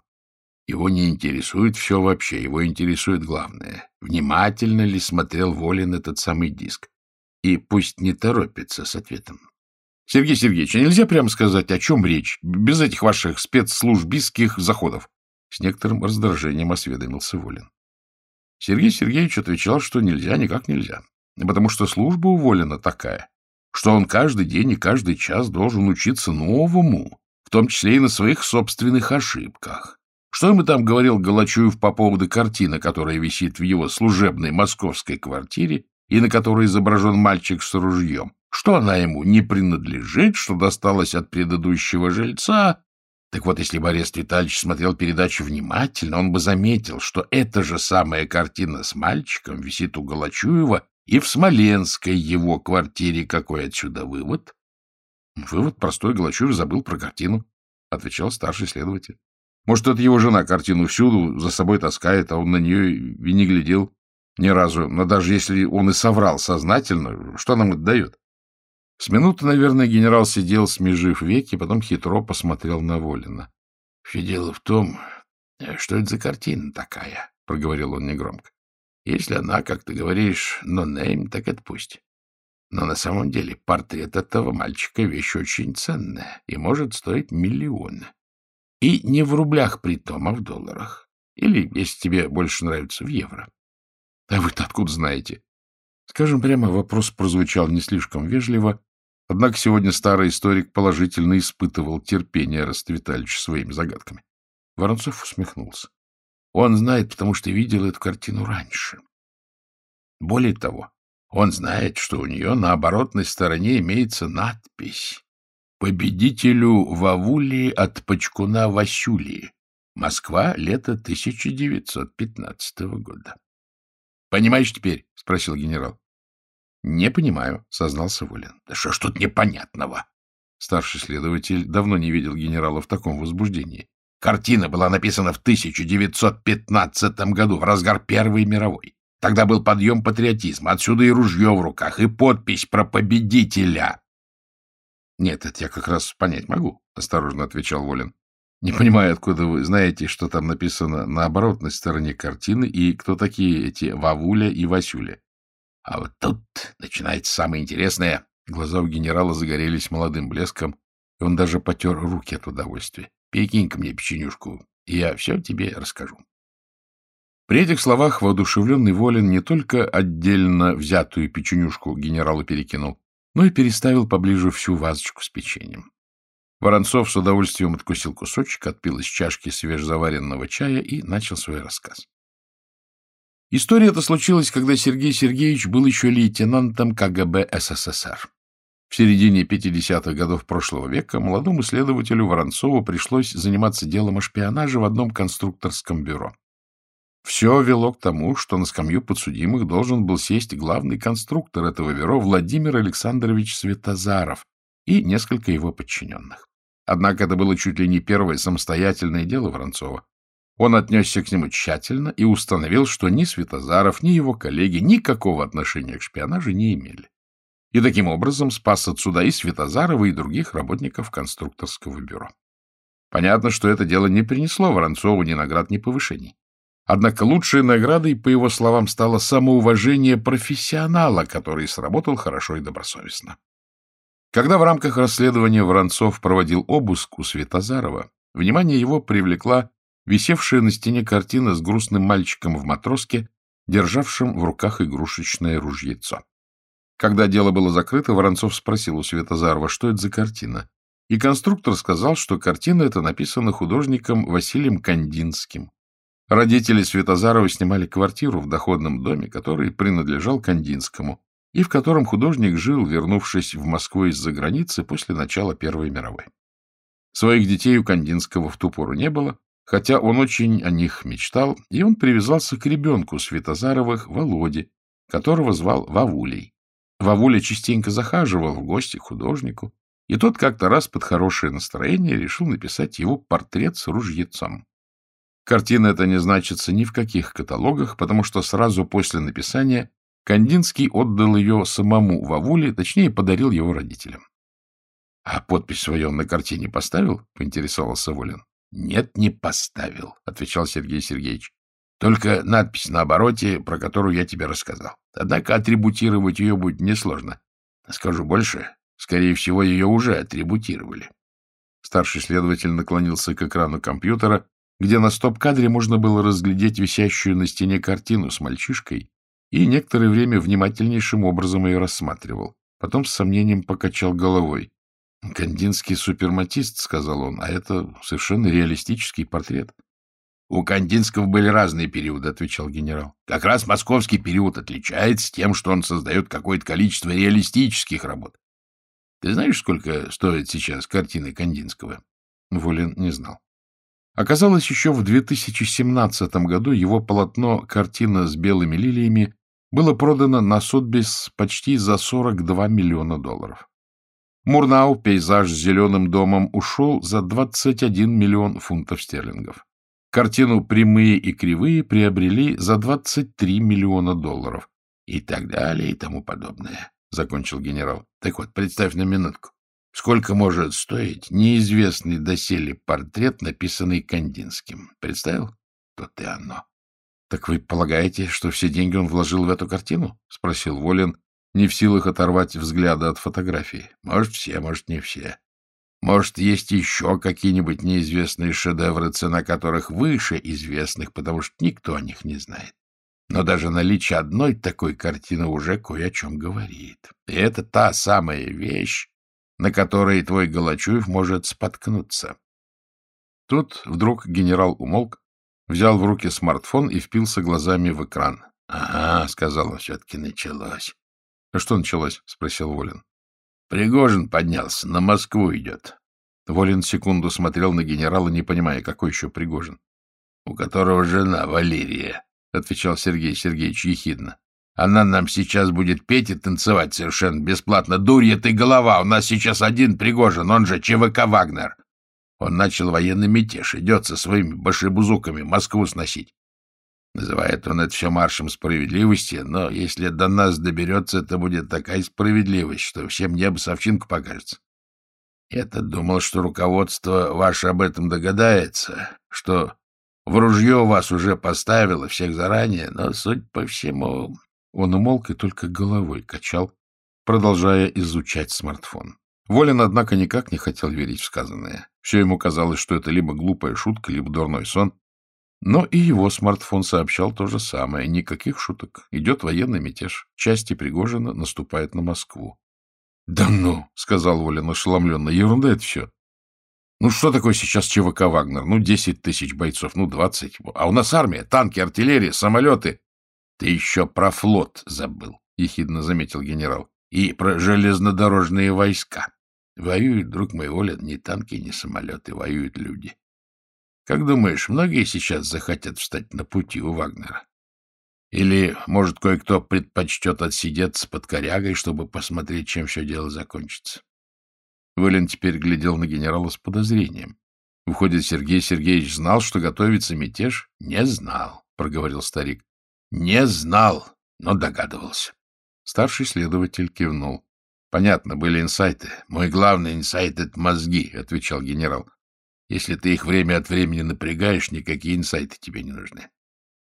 Его не интересует все вообще, его интересует главное. Внимательно ли смотрел Волин этот самый диск? И пусть не торопится с ответом. Сергей Сергеевич, а нельзя прямо сказать, о чем речь, без этих ваших спецслужбистских заходов? С некоторым раздражением осведомился Волин. Сергей Сергеевич отвечал, что нельзя, никак нельзя, потому что служба уволена такая, что он каждый день и каждый час должен учиться новому, в том числе и на своих собственных ошибках. Что ему там говорил Галачуев по поводу картины, которая висит в его служебной московской квартире и на которой изображен мальчик с ружьем? Что она ему не принадлежит, что досталась от предыдущего жильца, так вот, если бы Арест Витальевич смотрел передачу внимательно, он бы заметил, что эта же самая картина с мальчиком висит у Галачуева и в Смоленской его квартире. Какой отсюда вывод? Вывод простой. Галачуев забыл про картину, — отвечал старший следователь. Может, это его жена картину всюду за собой таскает, а он на нее и не глядел ни разу. Но даже если он и соврал сознательно, что нам это дает? С минуты, наверное, генерал сидел, смежив веки, потом хитро посмотрел на Волина. — Все дело в том, что это за картина такая, — проговорил он негромко. — Если она, как ты говоришь, нонейм, так отпусти. Но на самом деле портрет этого мальчика — вещь очень ценная и может стоить миллионы. И не в рублях при том, а в долларах. Или, если тебе больше нравится, в евро. — А вы-то откуда знаете? Скажем прямо, вопрос прозвучал не слишком вежливо, однако сегодня старый историк положительно испытывал терпение Расцветалича своими загадками. Воронцов усмехнулся. Он знает, потому что видел эту картину раньше. Более того, он знает, что у нее на оборотной стороне имеется надпись «Победителю Вавулии от Пачкуна Васюлии. Москва, лето 1915 года». — Понимаешь теперь? — спросил генерал. — Не понимаю, — сознался Волин. — Да что ж тут непонятного? Старший следователь давно не видел генерала в таком возбуждении. Картина была написана в 1915 году, в разгар Первой мировой. Тогда был подъем патриотизма, отсюда и ружье в руках, и подпись про победителя. — Нет, это я как раз понять могу, — осторожно отвечал Волин. — Не понимаю, откуда вы знаете, что там написано на оборотной стороне картины и кто такие эти Вавуля и Васюля. — А вот тут начинается самое интересное. Глаза у генерала загорелись молодым блеском, и он даже потер руки от удовольствия. — Перекинь-ка мне печенюшку, и я все тебе расскажу. При этих словах воодушевленный Волин не только отдельно взятую печенюшку генералу перекинул, но и переставил поближе всю вазочку с печеньем. Воронцов с удовольствием откусил кусочек, отпил из чашки свежезаваренного чая и начал свой рассказ. История эта случилась, когда Сергей Сергеевич был еще лейтенантом КГБ СССР. В середине 50-х годов прошлого века молодому следователю Воронцову пришлось заниматься делом о шпионаже в одном конструкторском бюро. Все вело к тому, что на скамью подсудимых должен был сесть главный конструктор этого бюро Владимир Александрович Светозаров и несколько его подчиненных. Однако это было чуть ли не первое самостоятельное дело Воронцова. Он отнесся к нему тщательно и установил, что ни Светозаров, ни его коллеги никакого отношения к шпионажу не имели. И таким образом спас от суда и Светозарова, и других работников конструкторского бюро. Понятно, что это дело не принесло Воронцову ни наград, ни повышений. Однако лучшей наградой, по его словам, стало самоуважение профессионала, который сработал хорошо и добросовестно. Когда в рамках расследования Воронцов проводил обыск у Светозарова, внимание его привлекла висевшая на стене картина с грустным мальчиком в матроске, державшим в руках игрушечное ружьецо. Когда дело было закрыто, Воронцов спросил у Светозарова, что это за картина. И конструктор сказал, что картина эта написана художником Василием Кандинским, Родители Светозарова снимали квартиру в доходном доме, который принадлежал Кандинскому, и в котором художник жил, вернувшись в Москву из-за границы после начала Первой мировой. Своих детей у Кандинского в ту пору не было, хотя он очень о них мечтал, и он привязался к ребенку Светозаровых, Володе, которого звал Вавулей. Вавуля частенько захаживал в гости к художнику, и тот как-то раз под хорошее настроение решил написать его портрет с ружьецом. Картина эта не значится ни в каких каталогах, потому что сразу после написания Кандинский отдал ее самому Вавуле, точнее, подарил его родителям. — А подпись свою он на картине поставил? — поинтересовался Волин. — Нет, не поставил, — отвечал Сергей Сергеевич. — Только надпись на обороте, про которую я тебе рассказал. Однако атрибутировать ее будет несложно. Скажу больше, скорее всего, ее уже атрибутировали. Старший следователь наклонился к экрану компьютера где на стоп-кадре можно было разглядеть висящую на стене картину с мальчишкой, и некоторое время внимательнейшим образом ее рассматривал. Потом с сомнением покачал головой. «Кандинский суперматист», — сказал он, — «а это совершенно реалистический портрет». «У Кандинского были разные периоды», — отвечал генерал. «Как раз московский период отличается тем, что он создает какое-то количество реалистических работ. Ты знаешь, сколько стоит сейчас картины Кандинского?» Волин не знал. Оказалось, еще в 2017 году его полотно «Картина с белыми лилиями» было продано на Сотбис почти за 42 миллиона долларов. Мурнау «Пейзаж с зеленым домом» ушел за 21 миллион фунтов стерлингов. Картину «Прямые и кривые» приобрели за 23 миллиона долларов. И так далее, и тому подобное, — закончил генерал. Так вот, представь на минутку. Сколько может стоить неизвестный доселе портрет, написанный Кандинским? Представил? Тут и оно. — Так вы полагаете, что все деньги он вложил в эту картину? — спросил Волин, не в силах оторвать взгляда от фотографии. — Может, все, может, не все. Может, есть еще какие-нибудь неизвестные шедевры, цена которых выше известных, потому что никто о них не знает. Но даже наличие одной такой картины уже кое о чем говорит. И это та самая вещь, на которые твой Галачуев может споткнуться. Тут вдруг генерал умолк, взял в руки смартфон и впился глазами в экран. — Ага, — сказал он, — все-таки началось. — что началось? — спросил Волин. — Пригожин поднялся, на Москву идет. Волин секунду смотрел на генерала, не понимая, какой еще Пригожин. — У которого жена Валерия, — отвечал Сергей Сергеевич ехидно. Она нам сейчас будет петь и танцевать совершенно бесплатно. Дурья ты голова, у нас сейчас один Пригожин, он же ЧВК Вагнер. Он начал военный мятеж, идет со своими башибузуками Москву сносить. Называет он это все маршем справедливости, но если до нас доберется, это будет такая справедливость, что всем небо совчинку покажется. Я-то думал, что руководство ваше об этом догадается, что в ружье вас уже поставило всех заранее, но, суть по всему... Он умолк и только головой качал, продолжая изучать смартфон. Волин, однако, никак не хотел верить в сказанное. Все ему казалось, что это либо глупая шутка, либо дурной сон. Но и его смартфон сообщал то же самое. Никаких шуток. Идет военный мятеж. Части Пригожина наступает на Москву. — Да ну, — сказал Волин ошеломленно, — ерунда это все. Ну что такое сейчас ЧВК «Вагнер»? Ну, десять тысяч бойцов, ну, двадцать. А у нас армия, танки, артиллерия, самолеты. — Ты еще про флот забыл, — ехидно заметил генерал. — И про железнодорожные войска. Воюют, друг мой, Оля, не танки, не самолеты, воюют люди. Как думаешь, многие сейчас захотят встать на пути у Вагнера? Или, может, кое-кто предпочтет отсидеться под корягой, чтобы посмотреть, чем все дело закончится? Вылен теперь глядел на генерала с подозрением. Выходит, Сергей Сергеевич знал, что готовится мятеж? — Не знал, — проговорил старик. — Не знал, но догадывался. Старший следователь кивнул. — Понятно, были инсайты. Мой главный инсайт — это мозги, — отвечал генерал. — Если ты их время от времени напрягаешь, никакие инсайты тебе не нужны.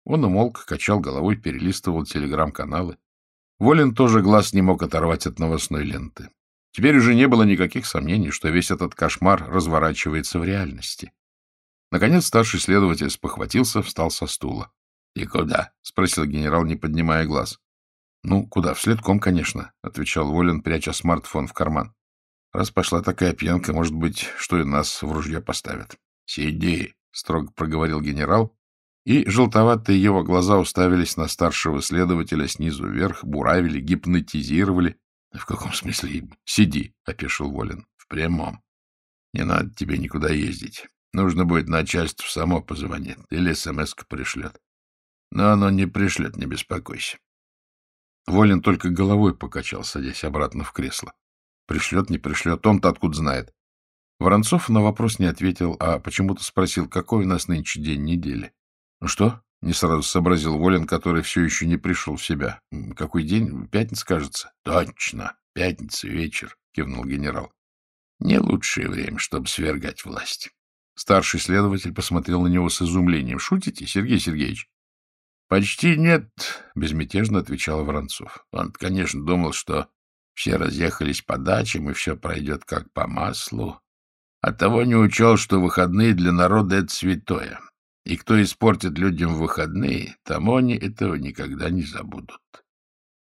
Он умолк, качал головой, перелистывал телеграм-каналы. Волин тоже глаз не мог оторвать от новостной ленты. Теперь уже не было никаких сомнений, что весь этот кошмар разворачивается в реальности. Наконец старший следователь спохватился, встал со стула. — И куда? — спросил генерал, не поднимая глаз. — Ну, куда? Вследком, конечно, — отвечал Волин, пряча смартфон в карман. — Раз пошла такая пьянка, может быть, что и нас в ружье поставят. — Сиди, — строго проговорил генерал, и желтоватые его глаза уставились на старшего следователя снизу вверх, буравили, гипнотизировали. — В каком смысле? Сиди, — опешил Волин. — В прямом. Не надо тебе никуда ездить. Нужно будет начальство само позвонит или смс пришлет. Но оно не пришлет, не беспокойся. Волин только головой покачал, садясь обратно в кресло. Пришлет, не пришлет, он-то откуда знает. Воронцов на вопрос не ответил, а почему-то спросил, какой у нас нынче день недели. — Ну что? — не сразу сообразил Волин, который все еще не пришел в себя. — Какой день? Пятница, кажется. — Точно. Пятница, вечер, — кивнул генерал. — Не лучшее время, чтобы свергать власть. Старший следователь посмотрел на него с изумлением. — Шутите, Сергей Сергеевич? — Почти нет, — безмятежно отвечал Воронцов. Он, конечно, думал, что все разъехались по дачам, и все пройдет как по маслу. Оттого не учел, что выходные для народа — это святое. И кто испортит людям выходные, тому они этого никогда не забудут.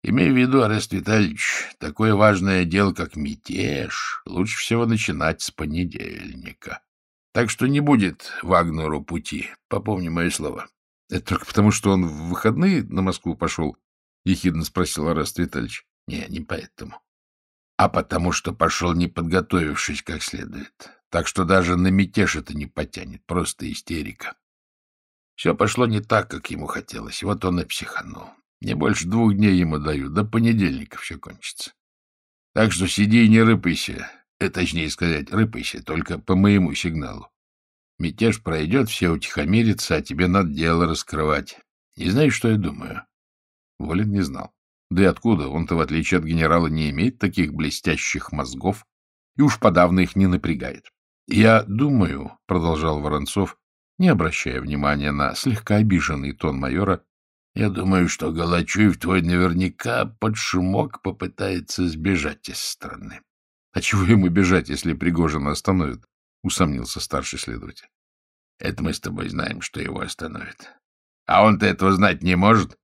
Имею в виду, Арест Витальевич, такое важное дело, как мятеж, лучше всего начинать с понедельника. Так что не будет Вагнеру пути, попомни мое слово. — Это только потому, что он в выходные на Москву пошел? — ехидно спросил Арест Витальевич. — Не, не поэтому. А потому что пошел, не подготовившись как следует. Так что даже на мятеж это не потянет, просто истерика. Все пошло не так, как ему хотелось. Вот он и психанул. Не больше двух дней ему даю. До понедельника все кончится. Так что сиди и не рыпайся. Э, точнее сказать, рыпайся, только по моему сигналу. Мятеж пройдет, все утихомирятся, а тебе надо дело раскрывать. И знаешь, что я думаю? Волин не знал. Да и откуда? Он-то, в отличие от генерала, не имеет таких блестящих мозгов и уж подавно их не напрягает. — Я думаю, — продолжал Воронцов, не обращая внимания на слегка обиженный тон майора, я думаю, что Галачуев твой наверняка под шумок попытается сбежать из страны. — А чего ему бежать, если Пригожина остановит? — усомнился старший следователь. — Это мы с тобой знаем, что его остановит. А он-то этого знать не может.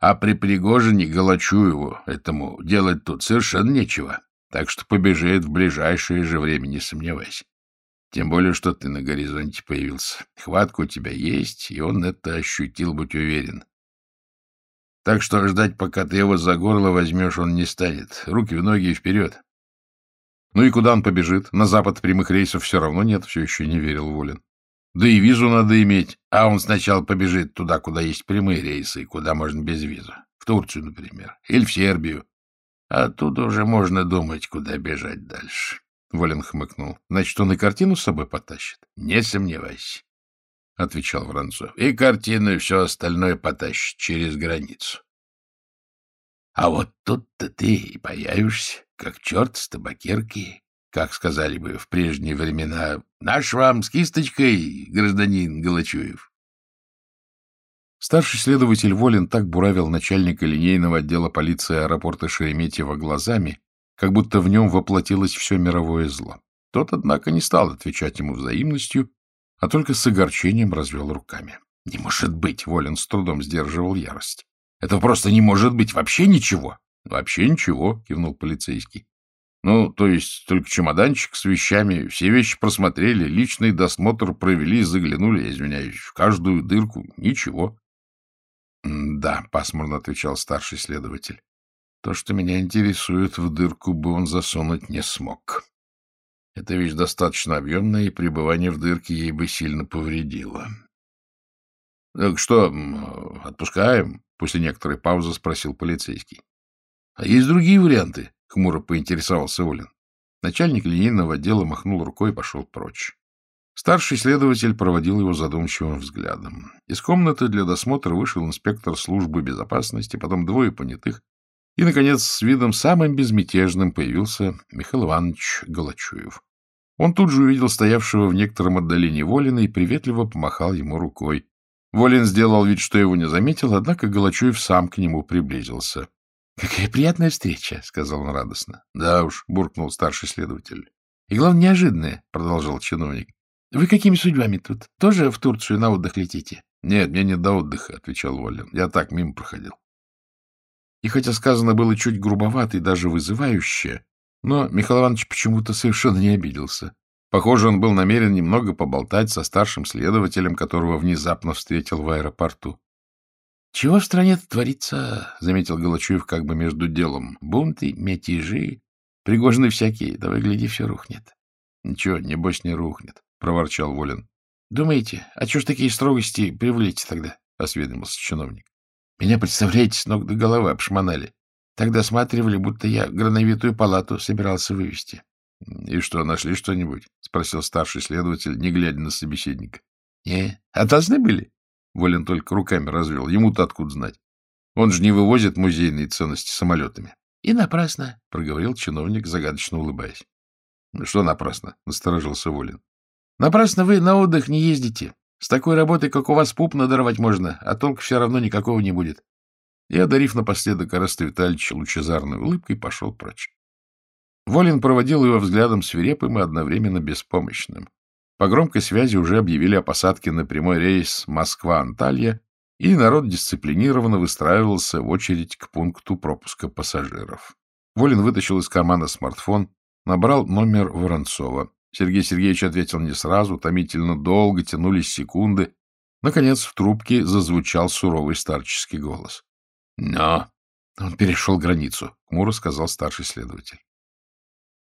А при Пригожине Галачуеву этому делать тут совершенно нечего. Так что побежит в ближайшее же время, не сомневайся. Тем более, что ты на горизонте появился. Хватка у тебя есть, и он это ощутил, будь уверен. Так что ждать, пока ты его за горло возьмешь, он не станет. Руки в ноги и вперед. Ну и куда он побежит? На запад прямых рейсов все равно нет, все еще не верил Волин. Да и визу надо иметь. А он сначала побежит туда, куда есть прямые рейсы, и куда можно без визы. В Турцию, например. Или в Сербию. А тут уже можно думать, куда бежать дальше. — Волин хмыкнул. — Значит, он и картину с собой потащит? — Не сомневайся, — отвечал Воронцов. — И картину, и все остальное потащит через границу. А вот тут-то ты и появишься, как черт с табакерки, как сказали бы в прежние времена, наш вам с кисточкой, гражданин Галачуев. Старший следователь Волин так буравил начальника линейного отдела полиции аэропорта Шереметьево глазами, как будто в нем воплотилось все мировое зло. Тот, однако, не стал отвечать ему взаимностью, а только с огорчением развел руками. — Не может быть! — Волин с трудом сдерживал ярость. — Это просто не может быть! Вообще ничего! — Вообще ничего! — кивнул полицейский. Ну, то есть только чемоданчик с вещами, все вещи просмотрели, личный досмотр провели, заглянули, извиняюсь, в каждую дырку, ничего. — Да, — пасмурно отвечал старший следователь. — То, что меня интересует, в дырку бы он засунуть не смог. Эта вещь достаточно объемная, и пребывание в дырке ей бы сильно повредило. — Так что, отпускаем? — после некоторой паузы спросил полицейский. — А есть другие варианты? — хмуро поинтересовался Олин. Начальник линейного отдела махнул рукой и пошел прочь. Старший следователь проводил его задумчивым взглядом. Из комнаты для досмотра вышел инспектор службы безопасности, потом двое понятых, и, наконец, с видом самым безмятежным появился Михаил Иванович Галачуев. Он тут же увидел стоявшего в некотором отдалении Волина и приветливо помахал ему рукой. Волин сделал вид, что его не заметил, однако Галачуев сам к нему приблизился. — Какая приятная встреча, — сказал он радостно. — Да уж, — буркнул старший следователь. — И главное, неожиданное, — продолжал чиновник. — Вы какими судьбами тут? Тоже в Турцию на отдых летите? — Нет, мне не до отдыха, — отвечал Волин. Я так мимо проходил. И хотя сказано было чуть грубовато и даже вызывающе, но Михаил Иванович почему-то совершенно не обиделся. Похоже, он был намерен немного поболтать со старшим следователем, которого внезапно встретил в аэропорту. — Чего в стране творится? — заметил Галачуев как бы между делом. — Бунты, мятежи, пригожины всякие. Давай, гляди, все рухнет. — Ничего, небось, не рухнет, — проворчал Волин. — Думаете, а чего ж такие строгости привлечь тогда? — осведомился чиновник. — Меня, представляете, с ног до головы обшмонали. Тогда осматривали, будто я грановитую палату собирался вывести. — И что, нашли что-нибудь? — спросил старший следователь, не глядя на собеседника. — Не, а должны были? Волин только руками развел. Ему-то откуда знать? Он же не вывозит музейные ценности самолетами. — И напрасно, — проговорил чиновник, загадочно улыбаясь. — Что напрасно? — насторожился Волин. — Напрасно вы на отдых не ездите. С такой работой, как у вас, пуп надорвать можно, а толка все равно никакого не будет. И, одарив напоследок Ареста Витальевича лучезарной улыбкой, пошел прочь. Волин проводил его взглядом свирепым и одновременно беспомощным. По громкой связи уже объявили о посадке на прямой рейс Москва-Анталья, и народ дисциплинированно выстраивался в очередь к пункту пропуска пассажиров. Волин вытащил из кармана смартфон, набрал номер Воронцова. Сергей Сергеевич ответил не сразу, томительно долго тянулись секунды. Наконец в трубке зазвучал суровый старческий голос. — Но! Он перешел границу, — хмуро сказал старший следователь.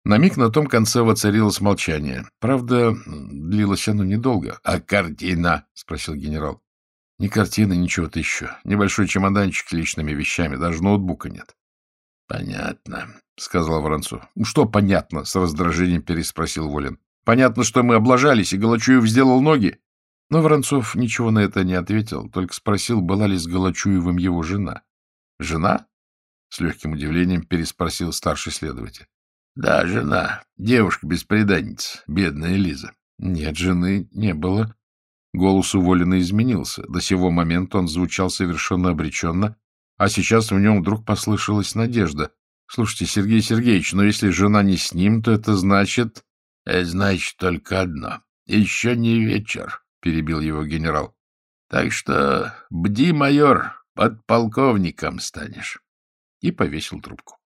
На миг на том конце воцарилось молчание. Правда, длилось оно недолго. — А картина? — спросил генерал. — Ни картины, ничего-то еще. Небольшой чемоданчик с личными вещами. Даже ноутбука нет. — Понятно, — сказал Воронцов. — Что понятно? — с раздражением переспросил Волин. — Понятно, что мы облажались, и Галачуев сделал ноги. Но Воронцов ничего на это не ответил, только спросил, была ли с Галачуевым его жена. — Жена? — с легким удивлением переспросил старший следователь. Да, жена. Девушка-беспреданница. Бедная Лиза. Нет, жены не было. Голос уволенно изменился. До сего момента он звучал совершенно обреченно, а сейчас в нем вдруг послышалась надежда. Слушайте, Сергей Сергеевич, но если жена не с ним, то это значит... Это значит только одно. Еще не вечер, — перебил его генерал. Так что бди, майор, подполковником станешь. И повесил трубку.